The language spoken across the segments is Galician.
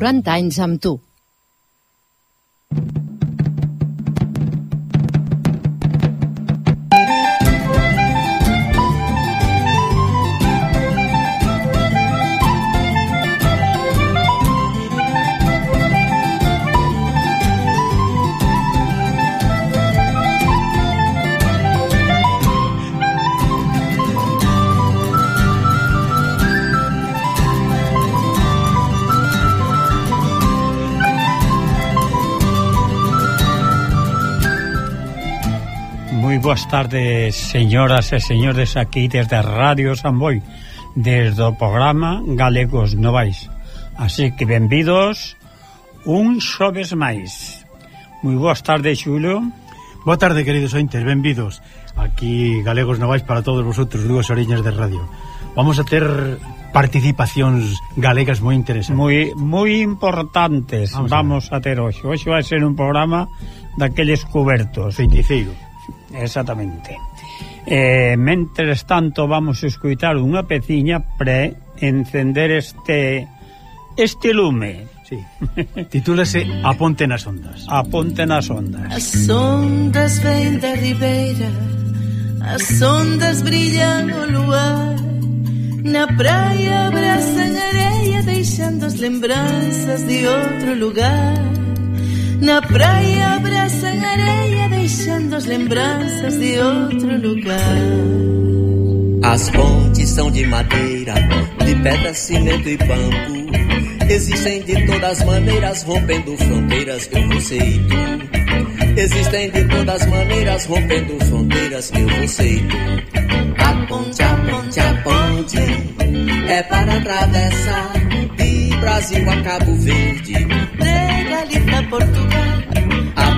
40 anys amb tu. boas tardes, señoras e señores aquí desde Radio San Boi, desde o programa Galegos Novais. Así que benvidos un xoves máis. Moi boas tardes, Xulio. Boa tarde, queridos ointes, benvidos. Aquí Galegos Novais para todos vosotros, dúas oriñas de radio. Vamos a ter participacións galegas moi interesantes. Moi moi importantes vamos, vamos a, a ter hoxe. Hoxe vai ser un programa daqueles cobertos. 25. Exactamente. Eh, mentres tanto vamos a escutar unha peciña pre encender este este lume. Sí. Titúlase A ponte nas ondas. A ponte nas ondas. As ondas ven da ribeira, as ondas brillan o luar, na praia abrazan areia deixando as lembranzas de outro lugar. Na praia abrazan areia deixando as lembranças de outro lugar. As pontes são de madeira, de pedra, cimento e bambu. Existem de todas maneiras, rompendo fronteiras, eu, você e tu. Existem de todas maneiras, rompendo fronteiras, eu, você e tu. A ponte, a ponte, a ponte é para atravessar de Brasil a Cabo Verde, de Galicia a Portugal.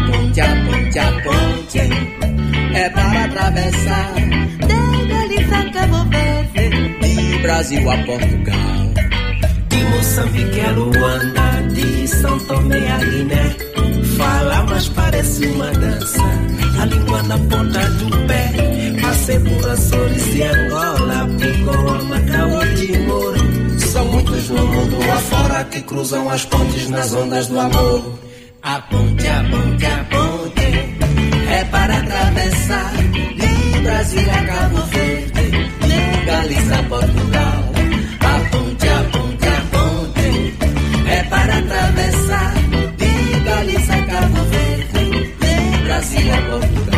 Ponte, a ponte, é para atravessar de Galicia a Cabo Verde, de Brasil a Portugal. De Moçambique a Luanda, de São Tomé a Guiné. Fala, mas parece uma dança. A língua na ponta do pé. Passei por Açores e Angola, Picou, Macau e Timor. São muitos no mundo afora que cruzam as pontes nas ondas do amor. A ponte, a ponte, a ponte é para atravessar de Brasil a Cabo Verde, de Galiza a Portugal. A ponte, a ponte, a ponte é para atravessar de Galiza a Cabo Verde, de Brasil a Portugal.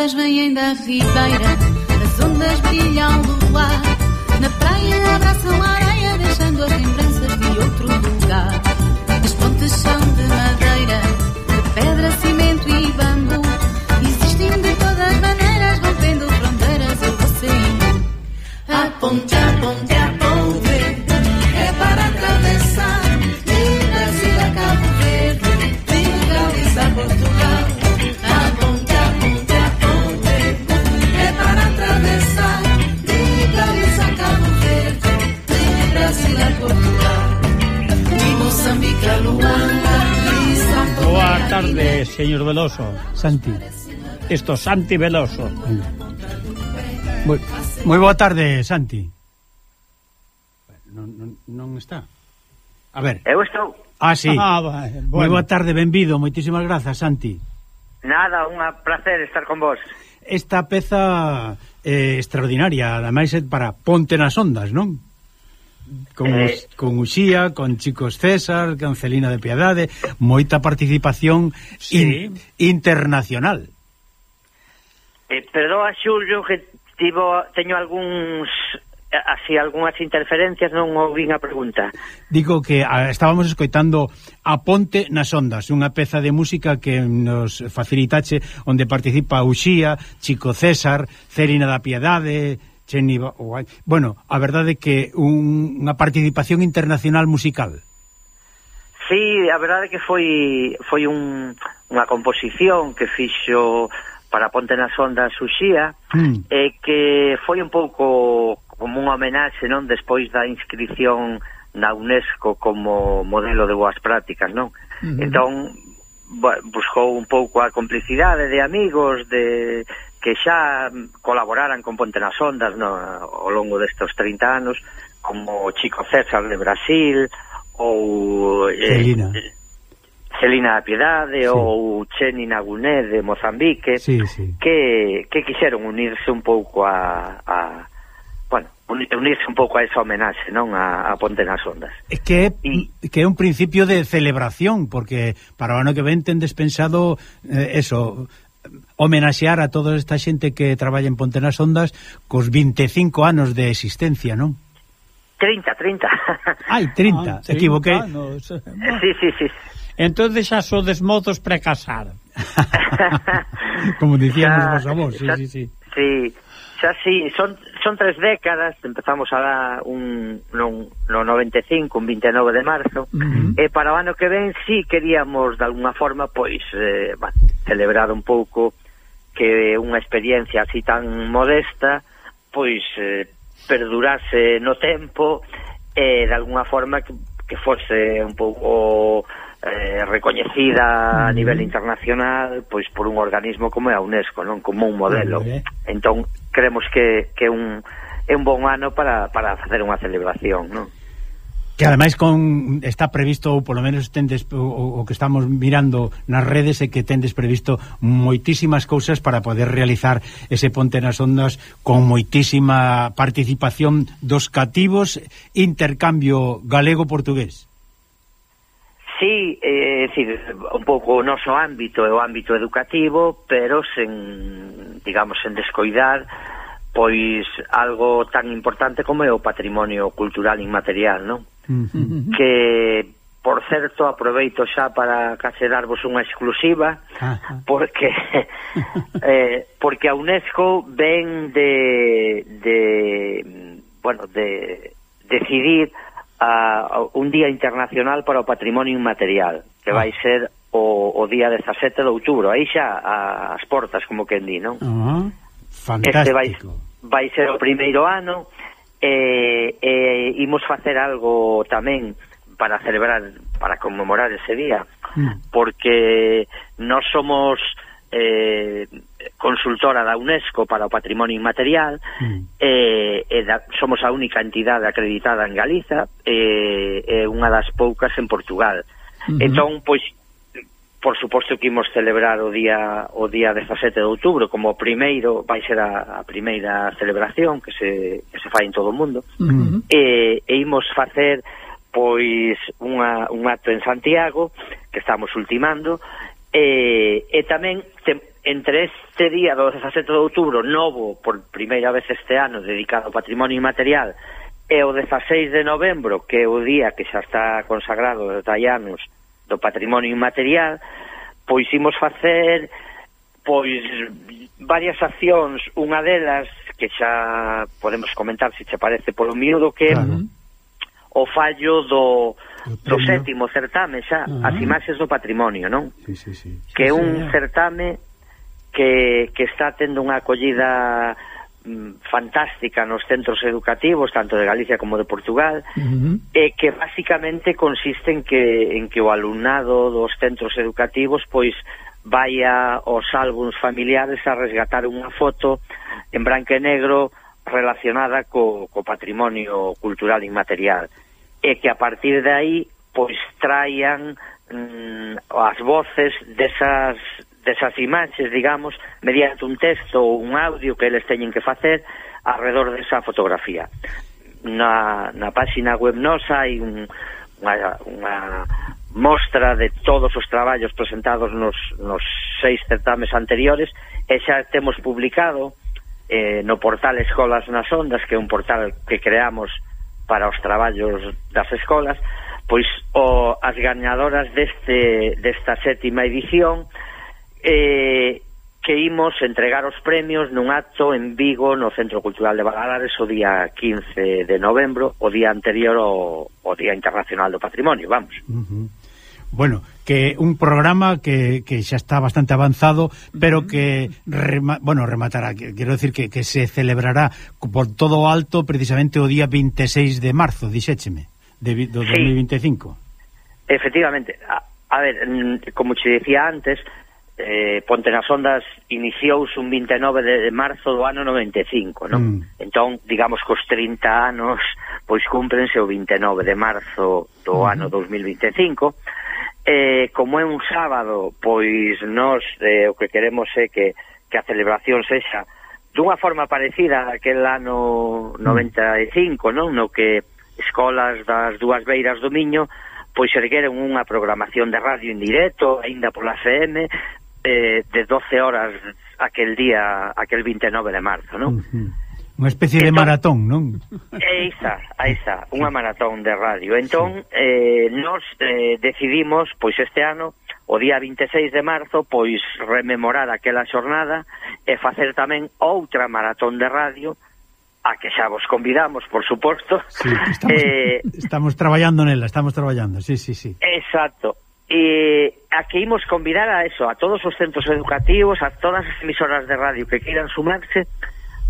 Ondas vêm da ribeira, as ondas brilham do luar. Na praia abraçam a areia, deixando as lembranças de outro lugar. As pontes são de madeira, de pedra, cimento e bambu. Existem de todas maneiras, rompendo fronteiras, eu você e tu. A ponte, tarde, señor Veloso. Santi. Esto, Santi Veloso. Moi, moi boa tarde, Santi. Non, non, non está. A ver. Eu estou. Ah, sí. Ah, eh, bueno. Moi boa tarde, benvido. Moitísimas grazas, Santi. Nada, un placer estar con vos. Esta peza eh, extraordinaria, ademais para Ponte nas Ondas, non? con, eh, os, con Uxía, con Chicos César, con Celina de Piedade, moita participación sí. in, internacional. Eh, perdoa, Xulio, que tivo, teño algúns así algunhas interferencias non ouvin a pregunta. Digo que a, estábamos escoitando A Ponte nas Ondas, unha peza de música que nos facilitache onde participa Uxía, Chico César, Celina da Piedade, Cheni ou. Bueno, a verdade é que un, unha participación internacional musical. Sí, a verdade é que foi foi un, unha composición que fixo para Ponte nas Ondas Uxía mm. e que foi un pouco como unha homenaxe, non, despois da inscripción na UNESCO como modelo de boas prácticas, non? Mm -hmm. Entón, buscou un pouco a complicidade de amigos, de que xa colaboraran con Ponte nas Ondas no, ao longo destes 30 anos como Chico César de Brasil ou eh, Celina eh, Celina da Piedade sí. ou Cheni Naguné de Mozambique sí, sí. Que, que quixeron unirse un pouco a, a bueno, unirse un pouco a esa homenaxe non a, a Ponte nas Ondas é que, y, que é un principio de celebración porque para o ano que ven tendes pensado eh, eso homenaxear a toda esta xente que traballa en Ponte nas Ondas cos 25 anos de existencia, non? 30, 30. Ai, 30, ah, equivoquei. Anos. Sí, sí, sí. Entonces xa sodes mozos precasar. Como dicíamos vos a vos, sí, sí, sí. Sí, xa sí, son, son tres décadas, empezamos a un, non, no 95, un 29 de marzo, uh -huh. e para o ano que ven sí queríamos de alguna forma pois eh, bueno, celebrar un pouco que unha experiencia así tan modesta pois eh, perdurase no tempo e eh, de alguna forma que, que fose un pouco eh, recoñecida a nivel internacional pois por un organismo como é a UNESCO, non como un modelo. Entón, creemos que, que un, é un bon ano para, para facer unha celebración, non? que ademais con está previsto ou polo menos tendes o, o que estamos mirando nas redes é que tendes previsto moitísimas cousas para poder realizar ese ponte nas ondas con moitísima participación dos cativos intercambio galego-portugués. Sí, eh, é eh, un pouco o noso ámbito é o ámbito educativo, pero sen, digamos, sen descoidar pois algo tan importante como é o patrimonio cultural inmaterial, non? Uh -huh. Que por certo, aproveito xa para case darvos unha exclusiva Ajá. porque eh, porque a UNESCO ven de, de bueno, de decidir a, a un día internacional para o patrimonio inmaterial que vai ah. ser o, o día 17 de outubro aí xa as portas, como que di, non? Uh -huh. Fantástico. Este vai, vai ser o primeiro ano e, e imos facer algo tamén para celebrar, para conmemorar ese día, mm. porque nós somos eh, consultora da UNESCO para o patrimonio inmaterial mm. eh, e da, somos a única entidade acreditada en Galiza e, eh, unha das poucas en Portugal. Mm -hmm. Entón, pois, por suposto que imos celebrar o día o día 17 de outubro como primeiro vai ser a, a primeira celebración que se, que se fai en todo o mundo uh -huh. e, e imos facer pois unha, un acto en Santiago que estamos ultimando e, e tamén te, entre este día do 17 de outubro novo por primeira vez este ano dedicado ao patrimonio inmaterial e o 16 de novembro que é o día que xa está consagrado desde hai anos do patrimonio inmaterial, pois imos facer pois varias accións, unha delas que xa podemos comentar se che parece polo miúdo que claro. o fallo do do sétimo certame xa, uh -huh. as imaxes do patrimonio, non? Sí, sí, sí. Que é sí, un sí. certame que, que está tendo unha acollida Mm, fantástica nos centros educativos tanto de Galicia como de Portugal uh eh, -huh. e que basicamente consiste en que, en que o alumnado dos centros educativos pois vaya aos álbums familiares a resgatar unha foto en branco e negro relacionada co, co patrimonio cultural inmaterial e que a partir de aí pois traian mm, as voces desas desas imaxes, digamos, mediante un texto ou un audio que eles teñen que facer alrededor desa fotografía. Na, na páxina web nosa hai un, unha, unha mostra de todos os traballos presentados nos, nos seis certames anteriores e xa temos publicado eh, no portal Escolas nas Ondas, que é un portal que creamos para os traballos das escolas, pois o, as gañadoras deste, desta sétima edición eh, que imos entregar os premios nun acto en Vigo no Centro Cultural de Valadares o día 15 de novembro, o día anterior ao, ao Día Internacional do Patrimonio, vamos. Uh -huh. Bueno, que un programa que, que xa está bastante avanzado, pero que rema, bueno, rematará, quero decir que, que se celebrará por todo alto precisamente o día 26 de marzo, dixécheme, de, do sí. 2025. Efectivamente, a, a ver, mm, como che decía antes, eh, Ponte nas Ondas iniciouse un 29 de marzo do ano 95, non? Mm. Entón, digamos que os 30 anos pois cúmprense o 29 de marzo do mm. ano 2025. Eh, como é un sábado, pois nós eh, o que queremos é que, que a celebración sexa dunha forma parecida a aquel ano mm. 95, non? No que escolas das dúas beiras do Miño pois ergueron unha programación de radio en directo, aínda pola FM, eh, de 12 horas aquel día, aquel 29 de marzo, non? Uh -huh. Unha especie entón, de maratón, non? É isa, é isa, unha maratón de radio. Entón, sí. eh, nos eh, decidimos, pois este ano, o día 26 de marzo, pois rememorar aquela xornada e facer tamén outra maratón de radio, a que xa vos convidamos, por suposto. Sí, estamos, eh, estamos traballando nela, estamos traballando, sí, sí, sí. Exacto eh, a que imos convidar a eso, a todos os centros educativos, a todas as emisoras de radio que queiran sumarse,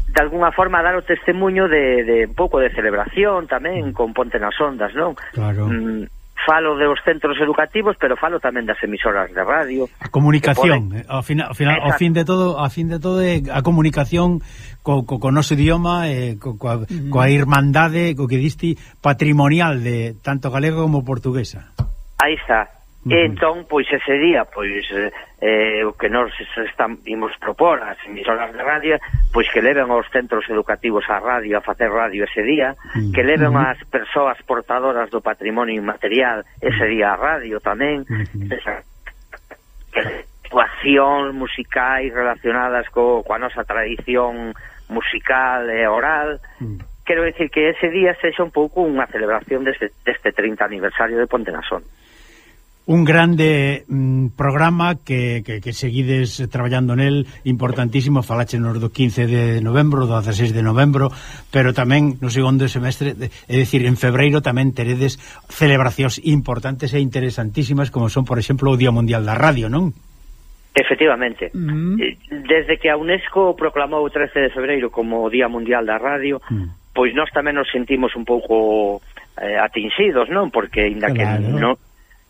de alguna forma dar o testemunho de, de un pouco de celebración tamén con Ponte nas Ondas, non? Claro. Mm, falo dos centros educativos, pero falo tamén das emisoras de radio. A comunicación, poden... Eh, ao, final, ao, final, ao fin de todo, a fin de todo é a comunicación co, co, co noso idioma, eh, co, coa, mm. coa irmandade, co que diste, patrimonial de tanto galego como portuguesa. Aí está, Uh -huh. E entón, pois, ese día, pois, eh, o que nos están, imos propor as emisoras de radio, pois que leven aos centros educativos a radio, a facer radio ese día, uh -huh. que leven as persoas portadoras do patrimonio inmaterial ese día a radio tamén, uh -huh. esa, que, actuacións musicais relacionadas co, coa nosa tradición musical e oral. Mm. Quero decir que ese día sexa un pouco unha celebración deste, deste 30 aniversario de Ponte Nasón un grande mm, programa que, que, que seguides traballando nel, importantísimo, faláchenos do 15 de novembro, do 16 de novembro, pero tamén no segundo semestre, de, é dicir, en febreiro tamén teredes celebracións importantes e interesantísimas, como son, por exemplo, o Día Mundial da Radio, non? Efectivamente. Mm. Desde que a UNESCO proclamou o 13 de febreiro como o Día Mundial da Radio, mm. pois nós tamén nos sentimos un pouco eh, atingidos, non? Porque, inda claro. que non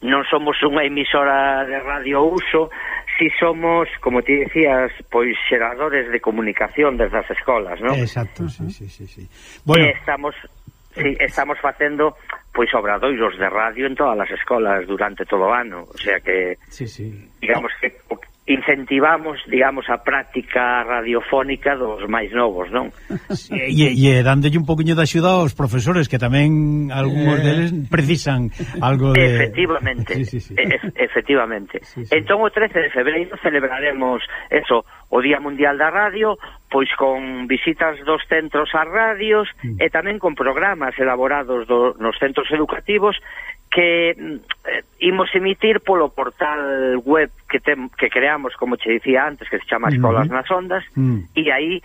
non somos unha emisora de radio uso, si somos, como ti decías, pois xeradores de comunicación desde as escolas, non? Exacto, sí, sí, sí, sí. Bueno, estamos sí, eh, estamos facendo pois obradoiros de radio en todas as escolas durante todo o ano, o sea que Sí, sí. digamos que incentivamos, digamos, a práctica radiofónica dos máis novos, non? E, e, e dándolle un poquinho de axuda aos profesores, que tamén algúns eh... deles precisan algo de... Efectivamente, sí, sí, sí. E, efectivamente. Sí, sí. Entón, o 13 de febreiro celebraremos eso, o Día Mundial da Radio, pois con visitas dos centros a radios mm. e tamén con programas elaborados do, nos centros educativos que eh, imos emitir polo portal web que tem, que creamos, como che dicía antes, que se chama Escolas mm nas Ondas, mm. e aí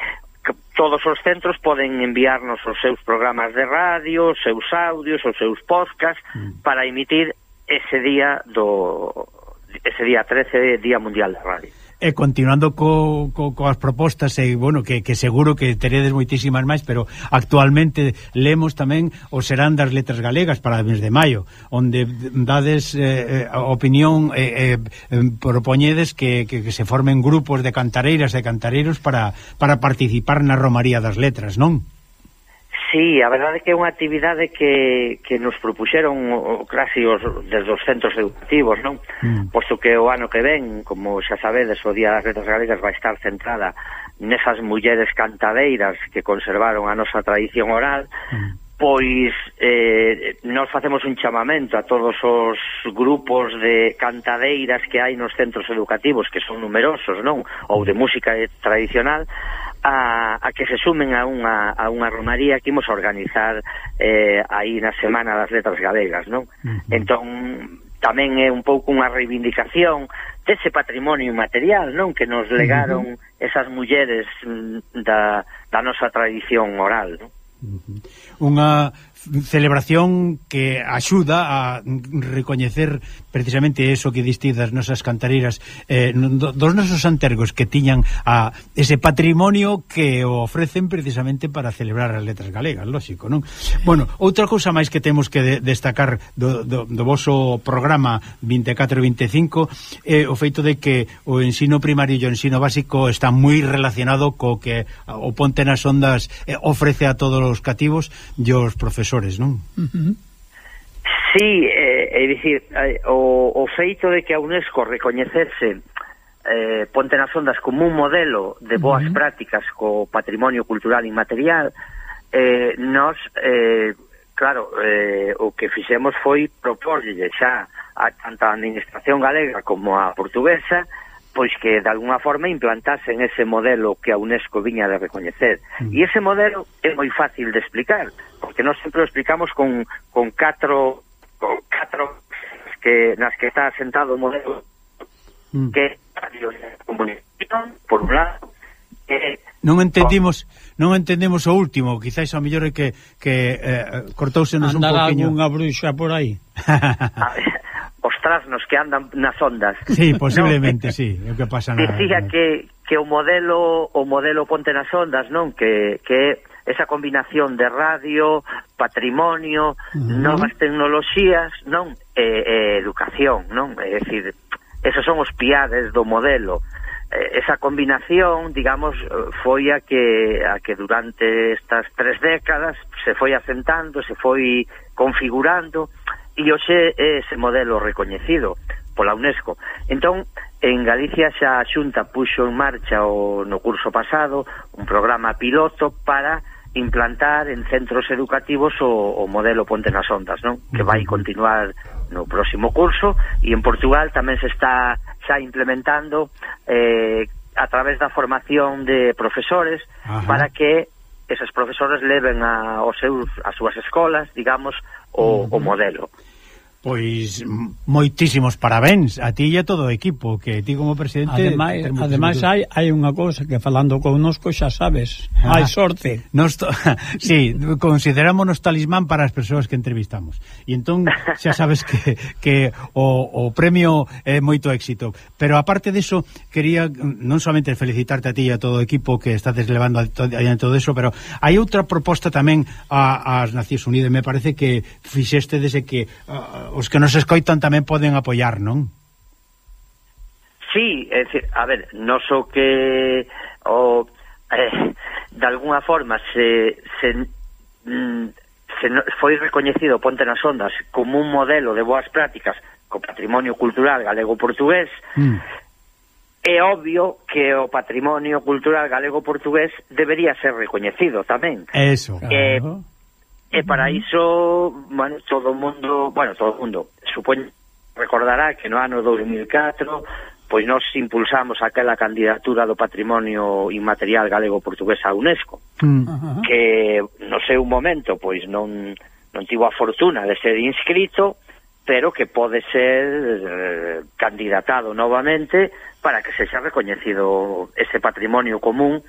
todos os centros poden enviarnos os seus programas de radio, os seus audios, os seus podcast mm. para emitir ese día do ese día 13, Día Mundial da Radio. E continuando co, co, coas propostas e, bueno, que, que seguro que teredes moitísimas máis, pero actualmente lemos tamén o serán das letras galegas para o mes de maio, onde dades eh, eh opinión eh, eh, propoñedes que, que, que se formen grupos de cantareiras e cantareiros para, para participar na Romaría das Letras, non? Sí, a verdade é que é unha actividade que, que nos propuxeron o, casi os, desde os centros educativos, non? Mm. Posto que o ano que ven, como xa sabedes, o Día das Letras Galegas vai estar centrada nesas mulleres cantadeiras que conservaron a nosa tradición oral, mm pois eh, nos facemos un chamamento a todos os grupos de cantadeiras que hai nos centros educativos, que son numerosos, non? Ou de mm. música tradicional, a, a que se sumen a unha, a unha romaría que imos organizar eh, aí na Semana das Letras Galegas, non? Uh -huh. Entón, tamén é un pouco unha reivindicación dese patrimonio material, non? Que nos legaron uh -huh. esas mulleres mm, da, da nosa tradición oral, non? Unha celebración que axuda a recoñecer precisamente eso que diste das nosas cantareiras eh, dos nosos antergos que tiñan a ese patrimonio que o ofrecen precisamente para celebrar as letras galegas, lógico, non? Bueno, outra cousa máis que temos que de destacar do, do, do voso programa 24-25 é eh, o feito de que o ensino primario e o ensino básico está moi relacionado co que o ponte nas ondas eh, ofrece a todos os cativos e os profesores, non? Uh -huh. Sí, eh, É dicir, eh, o, o feito de que a UNESCO recoñecese eh, Ponte nas Ondas como un modelo de boas uh -huh. prácticas co patrimonio cultural inmaterial, eh, nos, eh, claro, eh, o que fixemos foi proporlle xa a tanta a administración galega como a portuguesa pois que de alguna forma implantasen ese modelo que a UNESCO viña de recoñecer. Mm. E ese modelo é moi fácil de explicar, porque nós sempre o explicamos con, con catro con catro que nas que está sentado o modelo mm. que comunicación por un lado que Non entendimos, non entendemos o último, quizáis o mellor é que que eh, cortousenos un poquinho unha bruxa por aí. os trasnos que andan nas ondas. Sí, posiblemente, no, sí, é o que pasa na. Dicía que que o modelo o modelo Ponte nas ondas, non, que que esa combinación de radio, patrimonio, uh -huh. novas tecnoloxías, non, e, e educación, non? É dicir, esos son os piades do modelo. Esa combinación, digamos, foi a que a que durante estas tres décadas se foi asentando, se foi configurando e hoxe é ese modelo recoñecido pola UNESCO. Entón, en Galicia xa a Xunta puxo en marcha o, no curso pasado un programa piloto para implantar en centros educativos o, o modelo Ponte nas Ondas, non? Que vai continuar no próximo curso e en Portugal tamén se está xa implementando eh, a través da formación de profesores Ajá. para que esos profesores leven a, os seus, as súas escolas, digamos, o, uh -huh. o modelo. Pois moitísimos parabéns a ti e a todo o equipo que ti como presidente Ademais, ademais hai hai unha cousa que falando connosco xa sabes, ah, hai sorte. Nos to... sí, considerámonos talismán para as persoas que entrevistamos. E entón xa sabes que, que o, o premio é moito éxito, pero aparte diso quería non somente felicitarte a ti e a todo o equipo que estades levando adiante todo eso, pero hai outra proposta tamén ás Nacións Unidas, me parece que fixeste desde que a, os que nos escoitan tamén poden apoiar, non? Sí, é dicir, a ver, non so que o eh, de alguna forma se se mm, se no, foi recoñecido Ponte nas Ondas como un modelo de boas prácticas co patrimonio cultural galego-portugués mm é obvio que o patrimonio cultural galego-portugués debería ser recoñecido tamén. Eso, eh, claro. Eh, E para iso, bueno, todo o mundo, bueno, todo o mundo, supoño, recordará que no ano 2004 pois nós impulsamos aquela candidatura do patrimonio inmaterial galego-portugués a UNESCO, mm. que no seu momento pois non, non tivo a fortuna de ser inscrito, pero que pode ser eh, candidatado novamente para que sexa recoñecido ese patrimonio común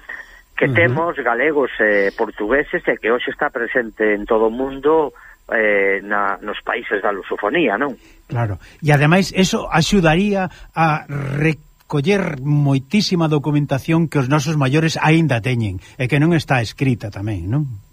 que temos galegos e eh, portugueses e que hoxe está presente en todo o mundo eh, na, nos países da lusofonía, non? Claro, e ademais eso axudaría a recoller moitísima documentación que os nosos maiores aínda teñen e que non está escrita tamén, non?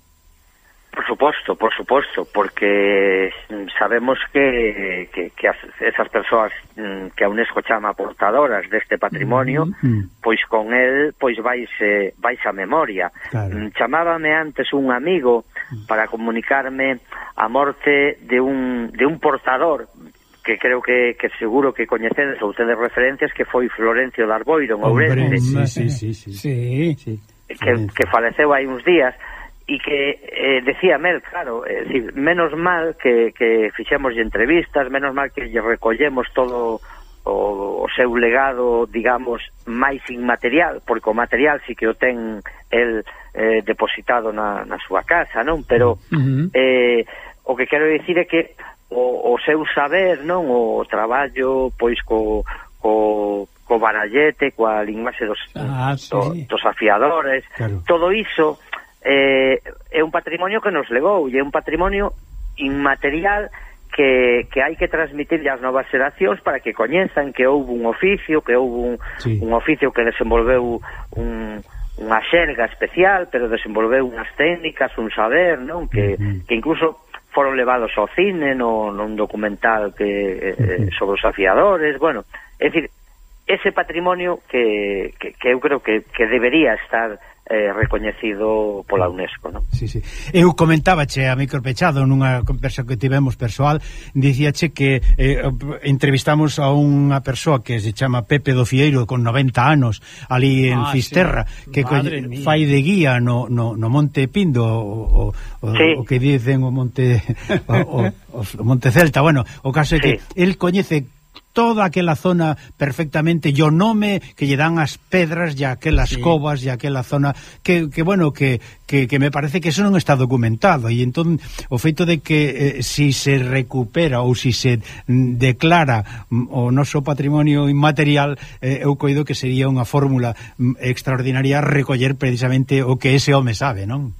suposto, por suposto, porque sabemos que, que, que as, esas persoas mm, que a UNESCO chama portadoras deste patrimonio, mm -hmm. pois con el pois vais vais a memoria. Claro. Mm, chamábame antes un amigo para comunicarme a morte de un de un portador que creo que, que seguro que coñecedes ou tedes referencias que foi Florencio Darboiro en Ourense. Sí, sí, sí, sí. sí. sí. Que, que faleceu hai uns días e que eh, decía Mel, claro, eh, decir, menos mal que, que fixemos entrevistas, menos mal que lle recollemos todo o, o seu legado, digamos, máis inmaterial, porque o material sí que o ten el eh, depositado na, na súa casa, non? Pero uh -huh. eh, o que quero dicir é que o, o seu saber, non? O traballo, pois, co, co, co barallete, coa linguaxe dos, ah, sí. do, dos afiadores, claro. todo iso eh, é un patrimonio que nos levou e é un patrimonio inmaterial que, que hai que transmitir ás novas xeracións para que coñezan que houve un oficio, que houve un, sí. un oficio que desenvolveu un, unha xerga especial, pero desenvolveu unhas técnicas, un saber, non? Que, uh -huh. que incluso foron levados ao cine no, nun documental que eh, eh uh -huh. sobre os afiadores, bueno, é dicir, ese patrimonio que, que, que eu creo que, que debería estar eh, recoñecido pola UNESCO, non? Sí, sí. Eu comentábache a micropechado nunha conversa que tivemos persoal, dicíache que eh, entrevistamos a unha persoa que se chama Pepe do Fieiro con 90 anos ali en ah, Fisterra, sí. que fai de guía no, no, no Monte Pindo o, o, sí. o que dicen o Monte o, o, o Monte Celta, bueno, o caso é que sí. el coñece toda aquela zona perfectamente yo nome que lle dan as pedras e aquelas sí. covas e aquela zona que, que bueno, que, que, que me parece que eso non está documentado e entón o feito de que eh, si se recupera ou si se mm, declara mm, o noso patrimonio inmaterial, eh, eu coido que sería unha fórmula mm, extraordinaria recoller precisamente o que ese home sabe, non?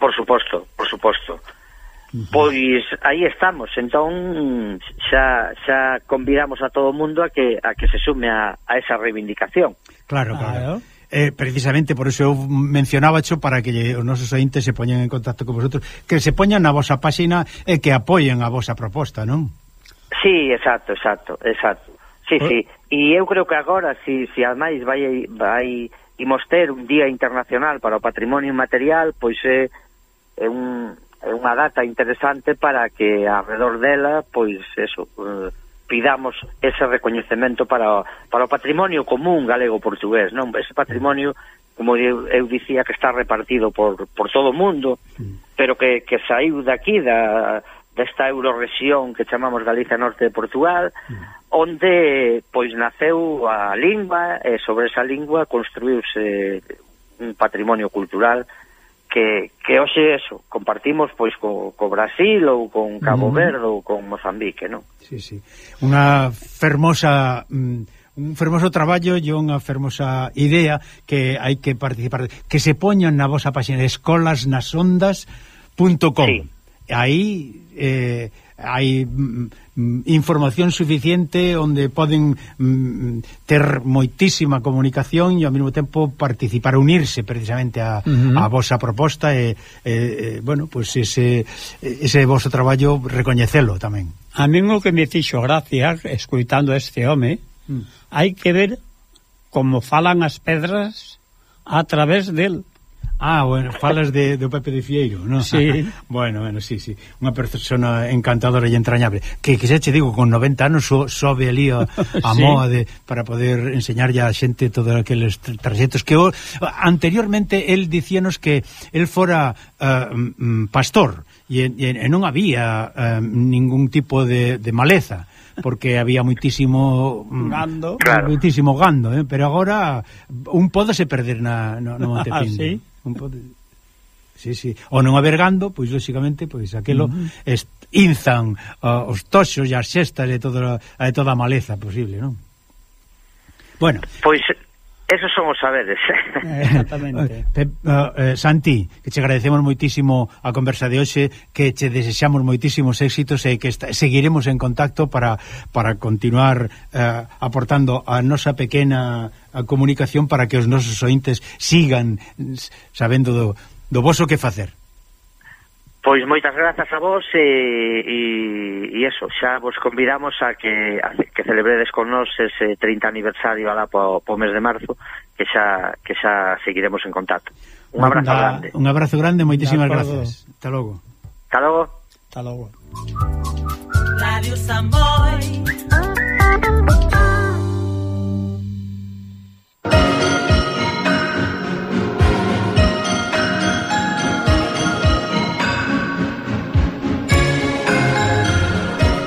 Por suposto, por suposto Pois aí estamos, entón xa xa convidamos a todo o mundo a que a que se sume a, a esa reivindicación. Claro, claro. claro. Eh, precisamente por eso eu mencionaba cho para que os nosos ointes se poñan en contacto con vosotros, que se poñan na vosa páxina e eh, que apoien a vosa proposta, non? Sí, exacto, exacto, exacto. Sí, ¿Eh? sí. E eu creo que agora, si, si ademais vai, vai imos ter un día internacional para o patrimonio inmaterial, pois é, é un é unha data interesante para que alrededor dela, pois, eso, eh, pidamos ese recoñecemento para, para o patrimonio común galego-portugués, non? Ese patrimonio, como eu, eu dicía, que está repartido por, por todo o mundo, mm. pero que, que saiu daqui, da, desta euroregión que chamamos Galicia Norte de Portugal, mm. onde, pois, naceu a lingua, e sobre esa lingua construíuse un patrimonio cultural que, que hoxe eso, compartimos pois co, co Brasil ou con Cabo mm. Verde ou con Mozambique, non? Sí, sí. Unha fermosa mm, un fermoso traballo e unha fermosa idea que hai que participar, que se poñan na vosa página escolasnasondas.com. Sí. Aí eh, hai mm, Mm, información suficiente onde poden mm, ter moitísima comunicación e ao mesmo tempo participar, unirse precisamente a, uh -huh. a vosa proposta e, e, bueno, pues ese, ese vosso traballo recoñecelo tamén. A mí o que me fixo gracia escuitando este home mm. hai que ver como falan as pedras a través del Ah, bueno, falas de, do Pepe de Fieiro, non? Sí. bueno, bueno, sí, sí. Unha persona encantadora e entrañable. Que, que xa che digo, con 90 anos so, sobe ali a, a sí. moa de, para poder enseñarlle a xente todos aqueles traxetos que o, anteriormente el dicíanos que el fora uh, pastor e, e, e non había uh, ningún tipo de, de maleza porque había muitísimo mm, gando, claro. muitísimo gando, eh? pero agora un se perder na no, no Montepinto. Ah, ¿Sí? non pode Sí, sí. Ou non haber gando, pois lóxicamente, pois aquelo uh -huh. inzan uh, os toxos e as xestas e toda, a, toda a maleza posible, non? Bueno. Pois Esos son os saberes. Exactamente. Pe, uh, eh, Santi, que che agradecemos moitísimo a conversa de hoxe, que che desexamos moitísimos éxitos e que está, seguiremos en contacto para, para continuar uh, aportando a nosa pequena a comunicación para que os nosos ointes sigan mm, sabendo do, do voso que facer. Pois moitas grazas a vos e, e, e eso, xa vos convidamos a que, a que celebredes con nós ese 30 aniversario alá po, po mes de marzo que xa, que xa seguiremos en contacto. Un abrazo da, grande. Un abrazo grande, moitísimas grazas. Hasta logo. Hasta logo. Hasta logo. Radio Samboy.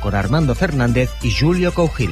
con Armando Fernández y Julio Cougil.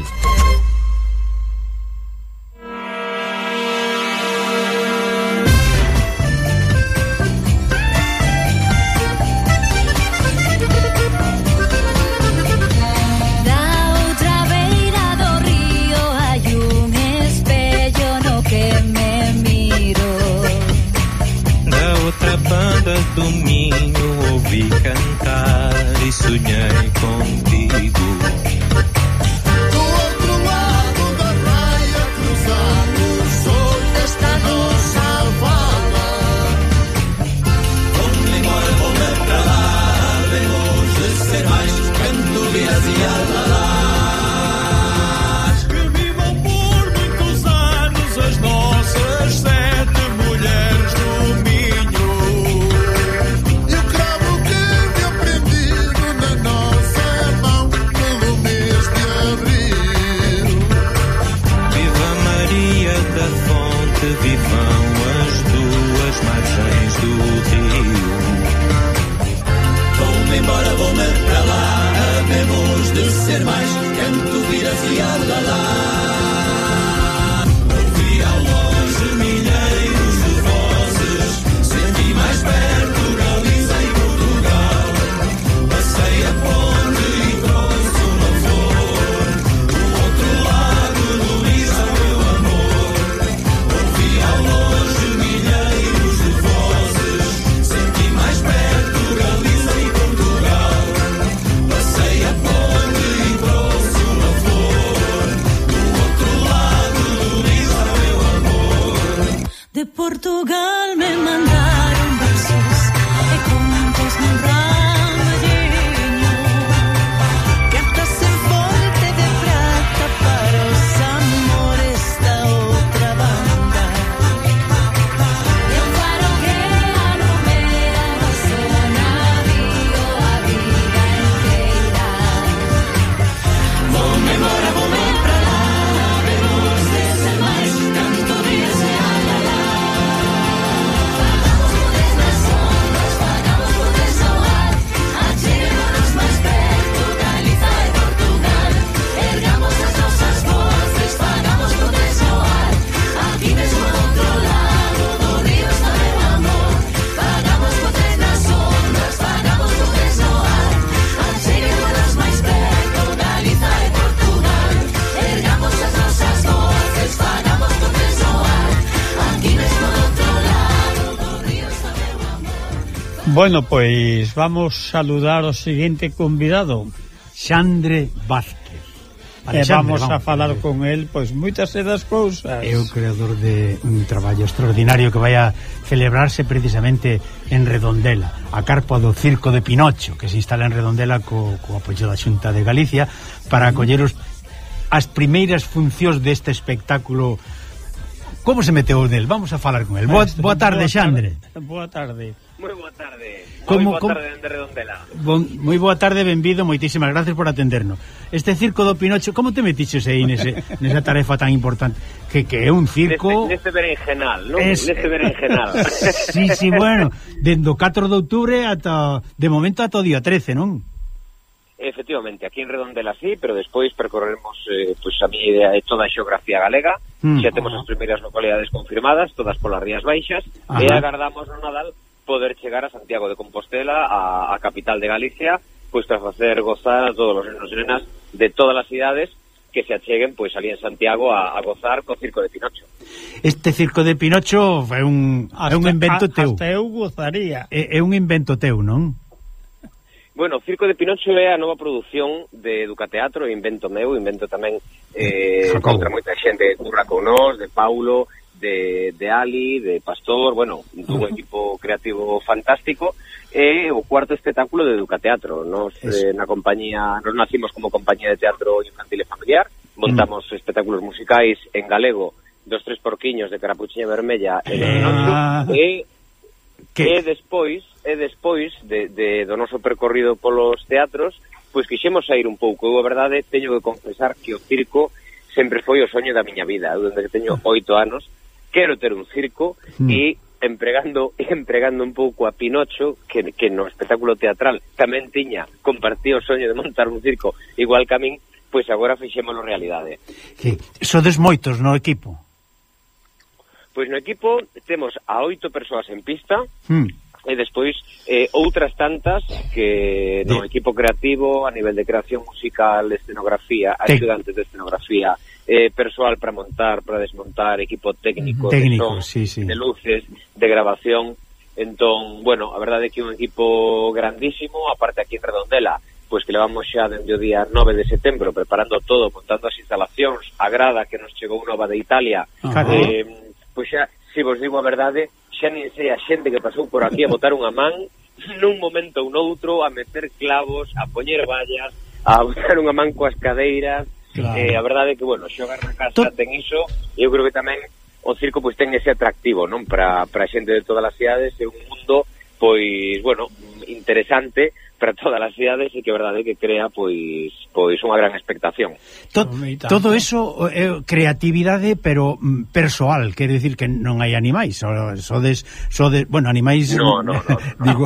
Bueno, pois vamos saludar o seguinte convidado, Xandre Vázquez. E vamos, eh, vamos a falar con el pois moitas das cousas. É o creador de un traballo extraordinario que vai a celebrarse precisamente en Redondela, a carpa do Circo de Pinocho, que se instala en Redondela co, co apoio da Xunta de Galicia para acoller os, as primeiras funcións deste espectáculo Como se meteu nel? Vamos a falar con el. Boa, boa tarde, Xandre. Boa tarde. Como, moi boa como... tarde de Redondela. Bon, moi boa tarde, benvido, moitísimas gracias por atendernos. Este circo do Pinocho, como te metiches aí nese, nesa tarefa tan importante? Que, que é un circo... Neste, neste berenjenal, non? Es... Neste berenjenal. sí, sí, bueno, dendo 4 de outubro ata... De momento ata o día 13, non? Efectivamente, aquí en Redondela sí, pero despois percorreremos eh, pois a mi idea é toda a xeografía galega, mm, xa temos as primeiras localidades confirmadas, todas polas Rías Baixas, Ajá. e agardamos no Nadal poder chegar a Santiago de Compostela, a, a capital de Galicia, pois tras facer gozar a todos os nenos e nenas de todas as cidades que se acheguen pois ali en Santiago a, a gozar co circo de Pinocho. Este circo de Pinocho é un hasta, é un invento a, teu. Hasta eu gozaría. É, é un invento teu, non? Bueno, o Circo de Pinocho é a nova produción de Educateatro, invento meu, invento tamén eh, Jacobo. contra moita xente, Curra con nós, de Paulo, de, de Ali, de Pastor, bueno, un equipo creativo fantástico e o cuarto espectáculo de Educateatro. Nos eh, na compañía, nos nacimos como compañía de teatro infantil e familiar, montamos espectáculos musicais en galego dos tres porquiños de Carapuchiña Vermella e, ah. e, que... e despois e despois de, de, do noso percorrido polos teatros pois quixemos sair un pouco. Eu a verdade teño que confesar que o circo sempre foi o soño da miña vida. Eu desde que teño oito anos quero ter un circo mm. e empregando empregando un pouco a Pinocho que, que no espectáculo teatral tamén tiña compartido o soño de montar un circo igual que a min pois agora fixémolo realidade. Que, Sodes moitos no equipo? Pois no equipo temos a oito persoas en pista mm. e despois eh, outras tantas que no eh. equipo creativo a nivel de creación musical, escenografía, ayudantes de escenografía, eh, persoal para montar, para desmontar, equipo técnico, técnico de, son, sí, sí. de luces, de grabación. Entón, bueno, a verdade é que é un equipo grandísimo, aparte aquí en Redondela, pois que levamos xa dende o día 9 de setembro preparando todo, montando as instalacións, a grada que nos chegou nova de Italia. Ah, eh, pois xa, se vos digo a verdade, xa nin sei a xente que pasou por aquí a botar unha man nun momento ou noutro a meter clavos, a poñer vallas, a botar unha man coas cadeiras, Claro. Eh, a verdade é que, bueno, xogar na casa to... ten iso, e eu creo que tamén o circo pois ten ese atractivo, non? Para, para xente de todas as cidades, é un mundo pois, bueno, interesante para todas as cidades e que é verdade que crea pois pois unha gran expectación. To, todo eso é creatividade pero mm, persoal, quer dicir que non hai animais, sodes sodes, bueno, animais no, no, no, no. digo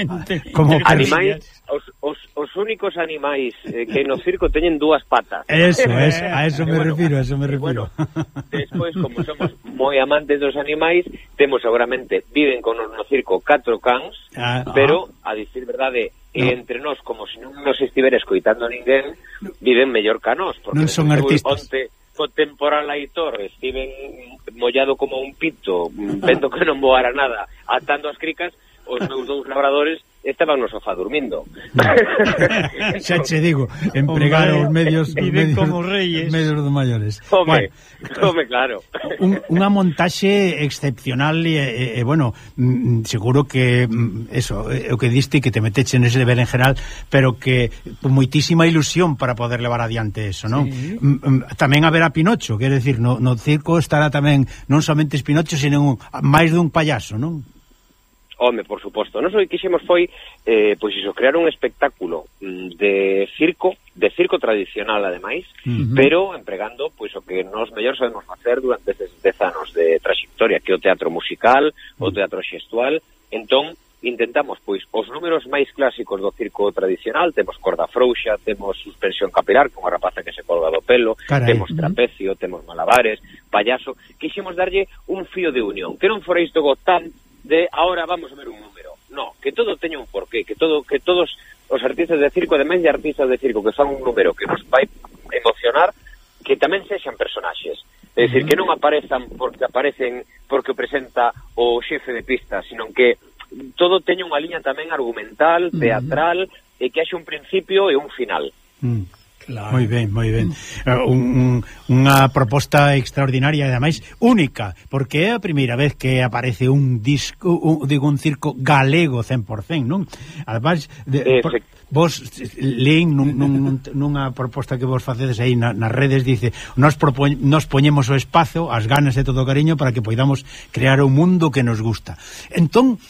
como animais os, os, os únicos animais eh, que no circo teñen dúas patas. Eso, eso a eso me bueno, refiro, a eso me refiro. Bueno, despois como somos moi amantes dos animais, temos seguramente viven con no circo catro cans, ah, pero ah. a dicir verdade que entre nós, como se non nos estivera escoitando ninguén, viven mellor que nós. Porque non son artistas. Ponte, contemporáneo Aitor, estiven mollado como un pito, vendo que non voara nada, atando as cricas, os meus dous labradores estaban no sofá durmindo. xa che digo, empregar os medios, viven como reyes, medios dos maiores. Home, bueno, home claro. Un, unha montaxe excepcional e, e, eh, e eh, bueno, mm, mm, seguro que mm, eso, eh, o que diste que te meteche nese deber en general, pero que moitísima ilusión para poder levar adiante eso, non? Sí. Tamén haberá Pinocho, quero decir, no, no circo estará tamén non somente Pinocho, senón máis dun payaso, non? Home, por suposto. Nos o que quixemos foi, eh, pois iso, crear un espectáculo mm, de circo, de circo tradicional, ademais, uh -huh. pero empregando, pois, o que nos mellor sabemos facer durante estes dez anos de traxectoria, que o teatro musical, uh -huh. o teatro gestual, entón, intentamos, pois, os números máis clásicos do circo tradicional, temos corda frouxa, temos suspensión capilar, como a rapaza que se colga do pelo, Carai, temos trapecio, temos malabares, payaso, quixemos darlle un fío de unión, que non fora isto gotán, de ahora vamos a ver un número. No, que todo teña un porqué, que todo que todos os artistas de circo, ademais de artistas de circo, que son un número que nos vai emocionar, que tamén sexan personaxes. É dicir, que non aparezan porque aparecen porque presenta o xefe de pista, sino que todo teña unha liña tamén argumental, teatral, e que haxe un principio e un final. Mm. Claro. Moi ben, moi ben. Eh, un, un, unha proposta extraordinaria e ademais única, porque é a primeira vez que aparece un disco, un, digo, un circo galego 100%, non? Ademais, de, por, vos leen nun, nun, nunha proposta que vos facedes aí na, nas redes, dice, nos, propoñ, nos poñemos o espazo, as ganas e todo o cariño para que poidamos crear un mundo que nos gusta. Entón,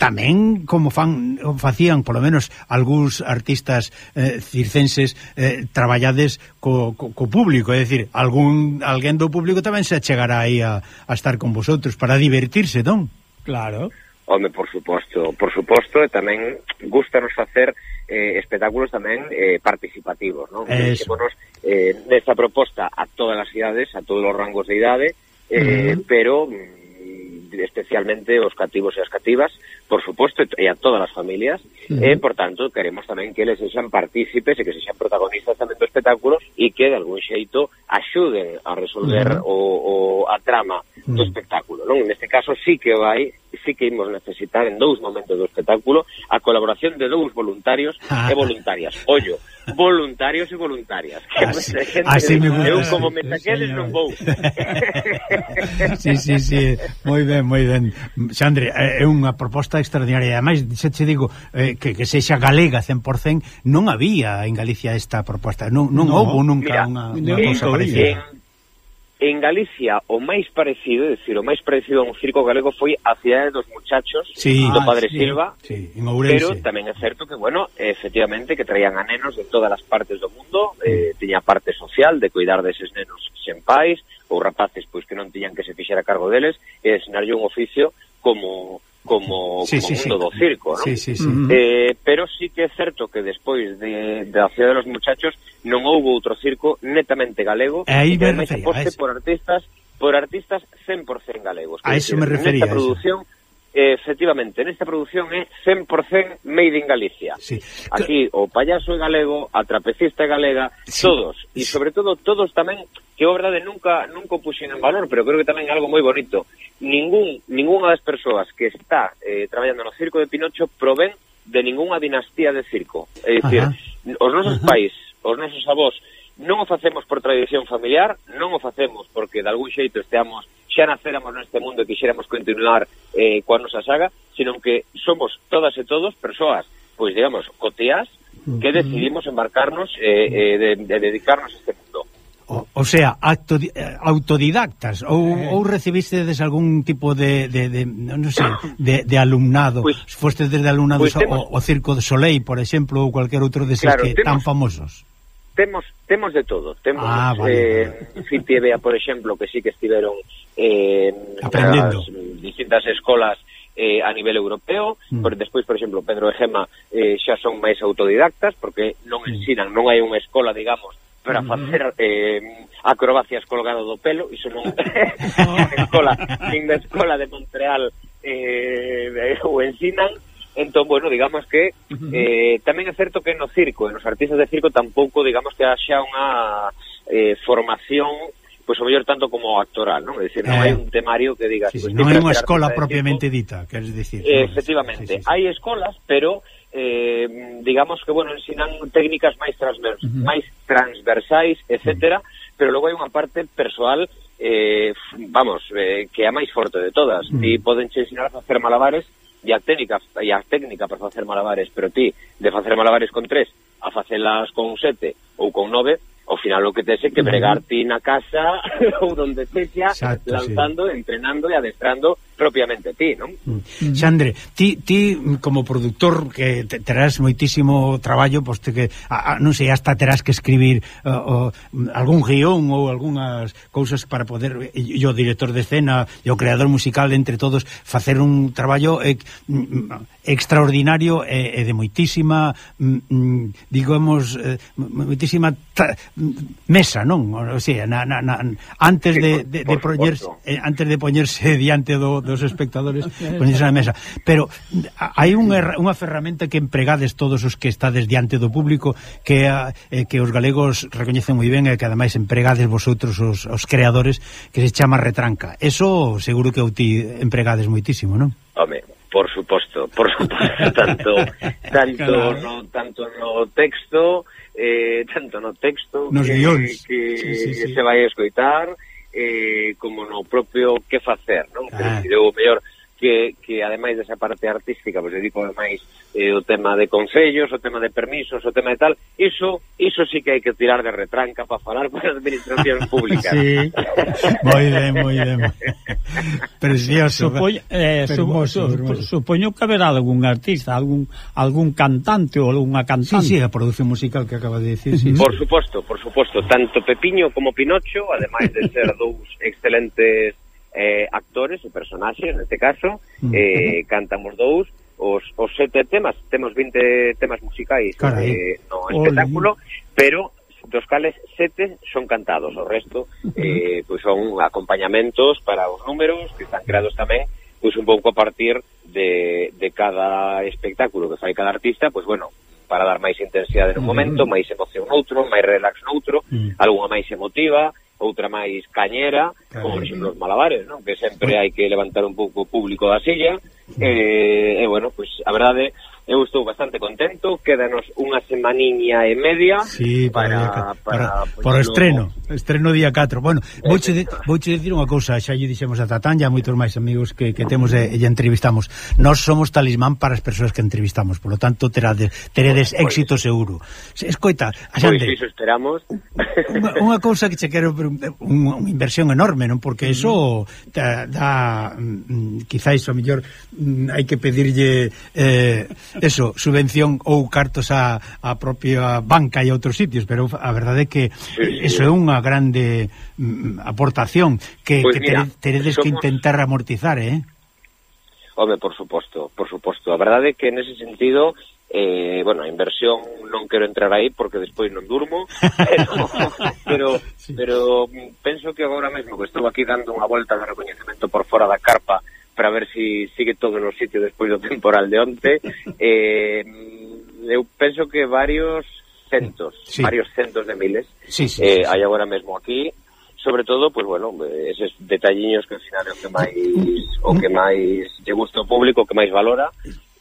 tamén como fan facían polo menos algúns artistas eh, circenses eh, traballades co, co, co público, é dicir, algún alguén do público tamén se achegará aí a, a estar con vosotros para divertirse, non? Claro. Home, por suposto, por suposto, e tamén gustanos facer eh, espectáculos tamén eh, participativos, non? Dixémonos eh, nesta proposta a todas as idades, a todos os rangos de idade, eh, uh pero mm, especialmente os cativos e as cativas, por suposto, e a todas as familias, uh eh, -huh. e, por tanto, queremos tamén que eles sexan partícipes e que sexan protagonistas tamén do espectáculo e que, de algún xeito, axuden a resolver uh -huh. o, o a trama uh -huh. do espectáculo. Non? Neste caso, sí que vai sí que imos necesitar en dous momentos do espectáculo a colaboración de dous voluntarios ah. e voluntarias. Ollo, voluntarios e voluntarias. Que así, gente, así me gusta. Eu como me saquedes non vou. sí, sí, sí. Moi ben, moi ben. Xandre, é unha proposta extraordinaria. Ademais, xa te digo, eh, que, que sexa galega 100%, non había en Galicia esta proposta. Non, non no, houve nunca mira, unha, unha cousa parecida. En, En Galicia, o máis parecido, decir, o máis parecido a un circo galego foi a cidade dos muchachos sí, do ah, Padre sí, Silva, sí, en Ourense. pero tamén é certo que, bueno, efectivamente que traían a nenos de todas as partes do mundo, eh, tiña parte social de cuidar deses nenos sen pais, ou rapaces pois que non tiñan que se fixera cargo deles, e ensinarlle un oficio como como, sí, como sí, mundo sí. do circo, ¿no? Sí, sí, sí. Uh -huh. eh, pero sí que é certo que despois de, da de Cidade dos Muchachos non houve outro circo netamente galego e que ademais aposte por artistas por artistas 100% galegos. A eso me refería. Nesta producción efectivamente, nesta produción é 100% made in Galicia. Sí. Aquí o payaso é galego, a trapecista é galega, sí. todos, e sobre todo todos tamén que obra verdade nunca nunca puxen en valor, pero creo que tamén é algo moi bonito, ningún, ninguna das persoas que está eh, traballando no circo de Pinocho provén de ninguna dinastía de circo. É dicir, Ajá. os nosos Ajá. pais, os nosos avós, non o facemos por tradición familiar, non o facemos porque de algún xeito esteamos xa naceramos neste mundo e quixéramos continuar eh, coa nosa saga, sino que somos todas e todos persoas, pois digamos, coteas, que decidimos embarcarnos e eh, eh, de, de dedicarnos a este mundo. O, o sea, acto, eh, autodidactas ou, eh. ou recibistedes algún tipo de, de, de non sei, de, de alumnado? Pues, Fostes desde alumnado pues, pois temos, o, o Circo de Soleil, por exemplo, ou cualquier outro deses claro, que temos, tan famosos? Temos temos de todo, temos ah, vale, eh vale. Fitibea, por exemplo, que sí que estiveron eh aprendendo distintas escolas eh, a nivel europeo, mm. pero despois, por exemplo, Pedro e Gema eh, xa son máis autodidactas porque non mm. ensinan, non hai unha escola, digamos, para facer eh, acrobacias colgado do pelo, iso non na escola, nin na escola de Montreal eh, o ensinan, entón, bueno, digamos que eh, tamén é certo que no circo, e nos artistas de circo tampouco, digamos que haxa unha eh, formación pois pues, o mellor tanto como actoral, non? É dicir, non eh, hai un temario que diga... Sí, pois, sí, non hai unha escola propiamente dita, queres dicir. Eh, efectivamente, sí, sí, sí. hai escolas, pero eh, digamos que, bueno, ensinan técnicas máis, transvers, uh -huh. máis transversais, etcétera, uh -huh. pero logo hai unha parte persoal eh, vamos, eh, que é a máis forte de todas. Ti poden che ensinar a facer malabares e a técnica, e a técnica para facer malabares, pero ti de facer malabares con tres a facelas con sete ou con nove, ao final o que tes é que bregar ti na casa ou donde sexa, Exacto, lanzando, sí. entrenando e adestrando propiamente ti, non? Xandre, mm. ti, ti como produtor que te, terás moitísimo traballo, pois te que a, a, non sei, hasta terás que escribir uh, uh, algún guión ou algunhas cousas para poder eh, e o director de escena e o creador musical entre todos facer un traballo e, mm, extraordinario e, e de moitísima mm, mm digamos eh, moitísima ta, mesa, non? O sea, na, na, na, antes de, de, de, de poñerse, eh, antes de poñerse diante do, do dos espectadores poñese na mesa. Pero hai unha, unha ferramenta que empregades todos os que estades diante do público que a, eh, que os galegos recoñecen moi ben e que ademais empregades vosotros os, os creadores que se chama retranca. Eso seguro que o ti empregades moitísimo, non? Home, por suposto, por suposto, tanto tanto claro. no, tanto no texto, eh, tanto no texto Nos que, guións. que sí, sí, sí. se vai a escoitar, eh, eh, como no propio que facer, non? Ah. Creo que o mellor que, que ademais desa parte artística, pois dedico ademais eh, o tema de concellos, o tema de permisos, o tema de tal, iso, iso sí que hai que tirar de retranca para falar con a administración pública. sí, moi ben, moi ben. Precioso. Supoño, eh, hermoso, su, hermoso. supoño que haberá algún artista, algún algún cantante ou algunha cantante. Sí, sí, a produción musical que acaba de decir, sí. Por suposto, por suposto, tanto Pepiño como Pinocho, ademais de ser dous excelentes eh, actores e personaxes, neste caso, eh, cantamos cantan os dous os, os sete temas, temos 20 temas musicais Carai. eh, no espectáculo, pero dos cales sete son cantados, o resto eh, pois son acompañamentos para os números que están creados tamén pois un pouco a partir de, de cada espectáculo que fai cada artista, pois bueno, para dar máis intensidade nun momento, máis emoción noutro, máis relax noutro, algunha máis emotiva, outra máis cañera, claro. como por exemplo os malabares, non? que sempre hai que levantar un pouco o público da silla, e, eh, bueno, pois pues, a verdade eu estou bastante contento, quédanos unha semaniña e media sí, para, para, para, para, por o estreno, estreno día 4. Bueno, eh, vouche, eh. de, vouche dicir unha cousa, xa lle dixemos a Tatán e a moitos máis amigos que, que temos e, e entrevistamos. Nós somos talismán para as persoas que entrevistamos, por lo tanto terades teredes pois, éxito seguro. Escoita, Xande. Pois, iso esperamos. Unha, unha cousa que che quero unha, unha inversión enorme, non? Porque eso da, mm, da quizáis o mellor mm, hai que pedirlle eh, eso, subvención ou cartos a, a propia banca e a outros sitios, pero a verdade é que sí, eso sí. é unha grande mm, aportación que, pues que mira, teredes somos... que intentar amortizar, eh? Home, por suposto, por suposto. A verdade é que nese sentido eh, bueno, a inversión non quero entrar aí porque despois non durmo, pero, pero, sí. pero penso que agora mesmo que estou aquí dando unha volta de recoñecemento por fora da carpa para ver si sigue todo no sitio despois do temporal de onte eh, eh, eu penso que varios centos, sí. varios centos de miles sí, sí, eh, sí, sí. hai agora mesmo aquí sobre todo, pues bueno, eses detalliños que ao final é o que máis o que máis lle gusta ao público, o que máis valora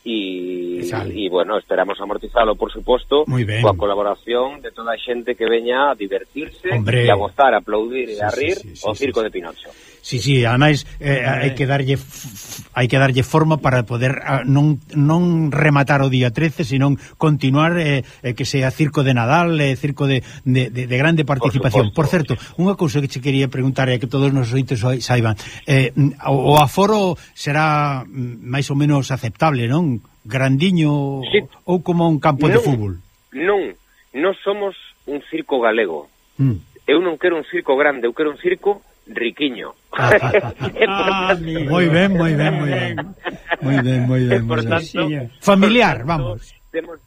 e, e bueno, esperamos amortizalo, por suposto, coa colaboración de toda a xente que veña a divertirse Hombre. e a gozar, a aplaudir e sí, a rir sí, sí, sí, o circo sí, sí. de Pinocho. Sí, sí, ademais eh, hai que darlle hai que darlle forma para poder a, non, non rematar o día 13, senón continuar eh, eh, que sea circo de Nadal, eh, circo de, de, de, de grande participación. Por, supuesto, Por certo, unha cousa que che quería preguntar é que todos os ointes saiban, eh, o, o aforo será máis ou menos aceptable, non? Grandiño sí. ou como un campo non, de fútbol? Non, non somos un circo galego. Mm. Eu non quero un circo grande, eu quero un circo riquiño. ah, moi ben, moi ben, moi ben. Moi ben, moi ben. Por tanto, ben. familiar, vamos. Temos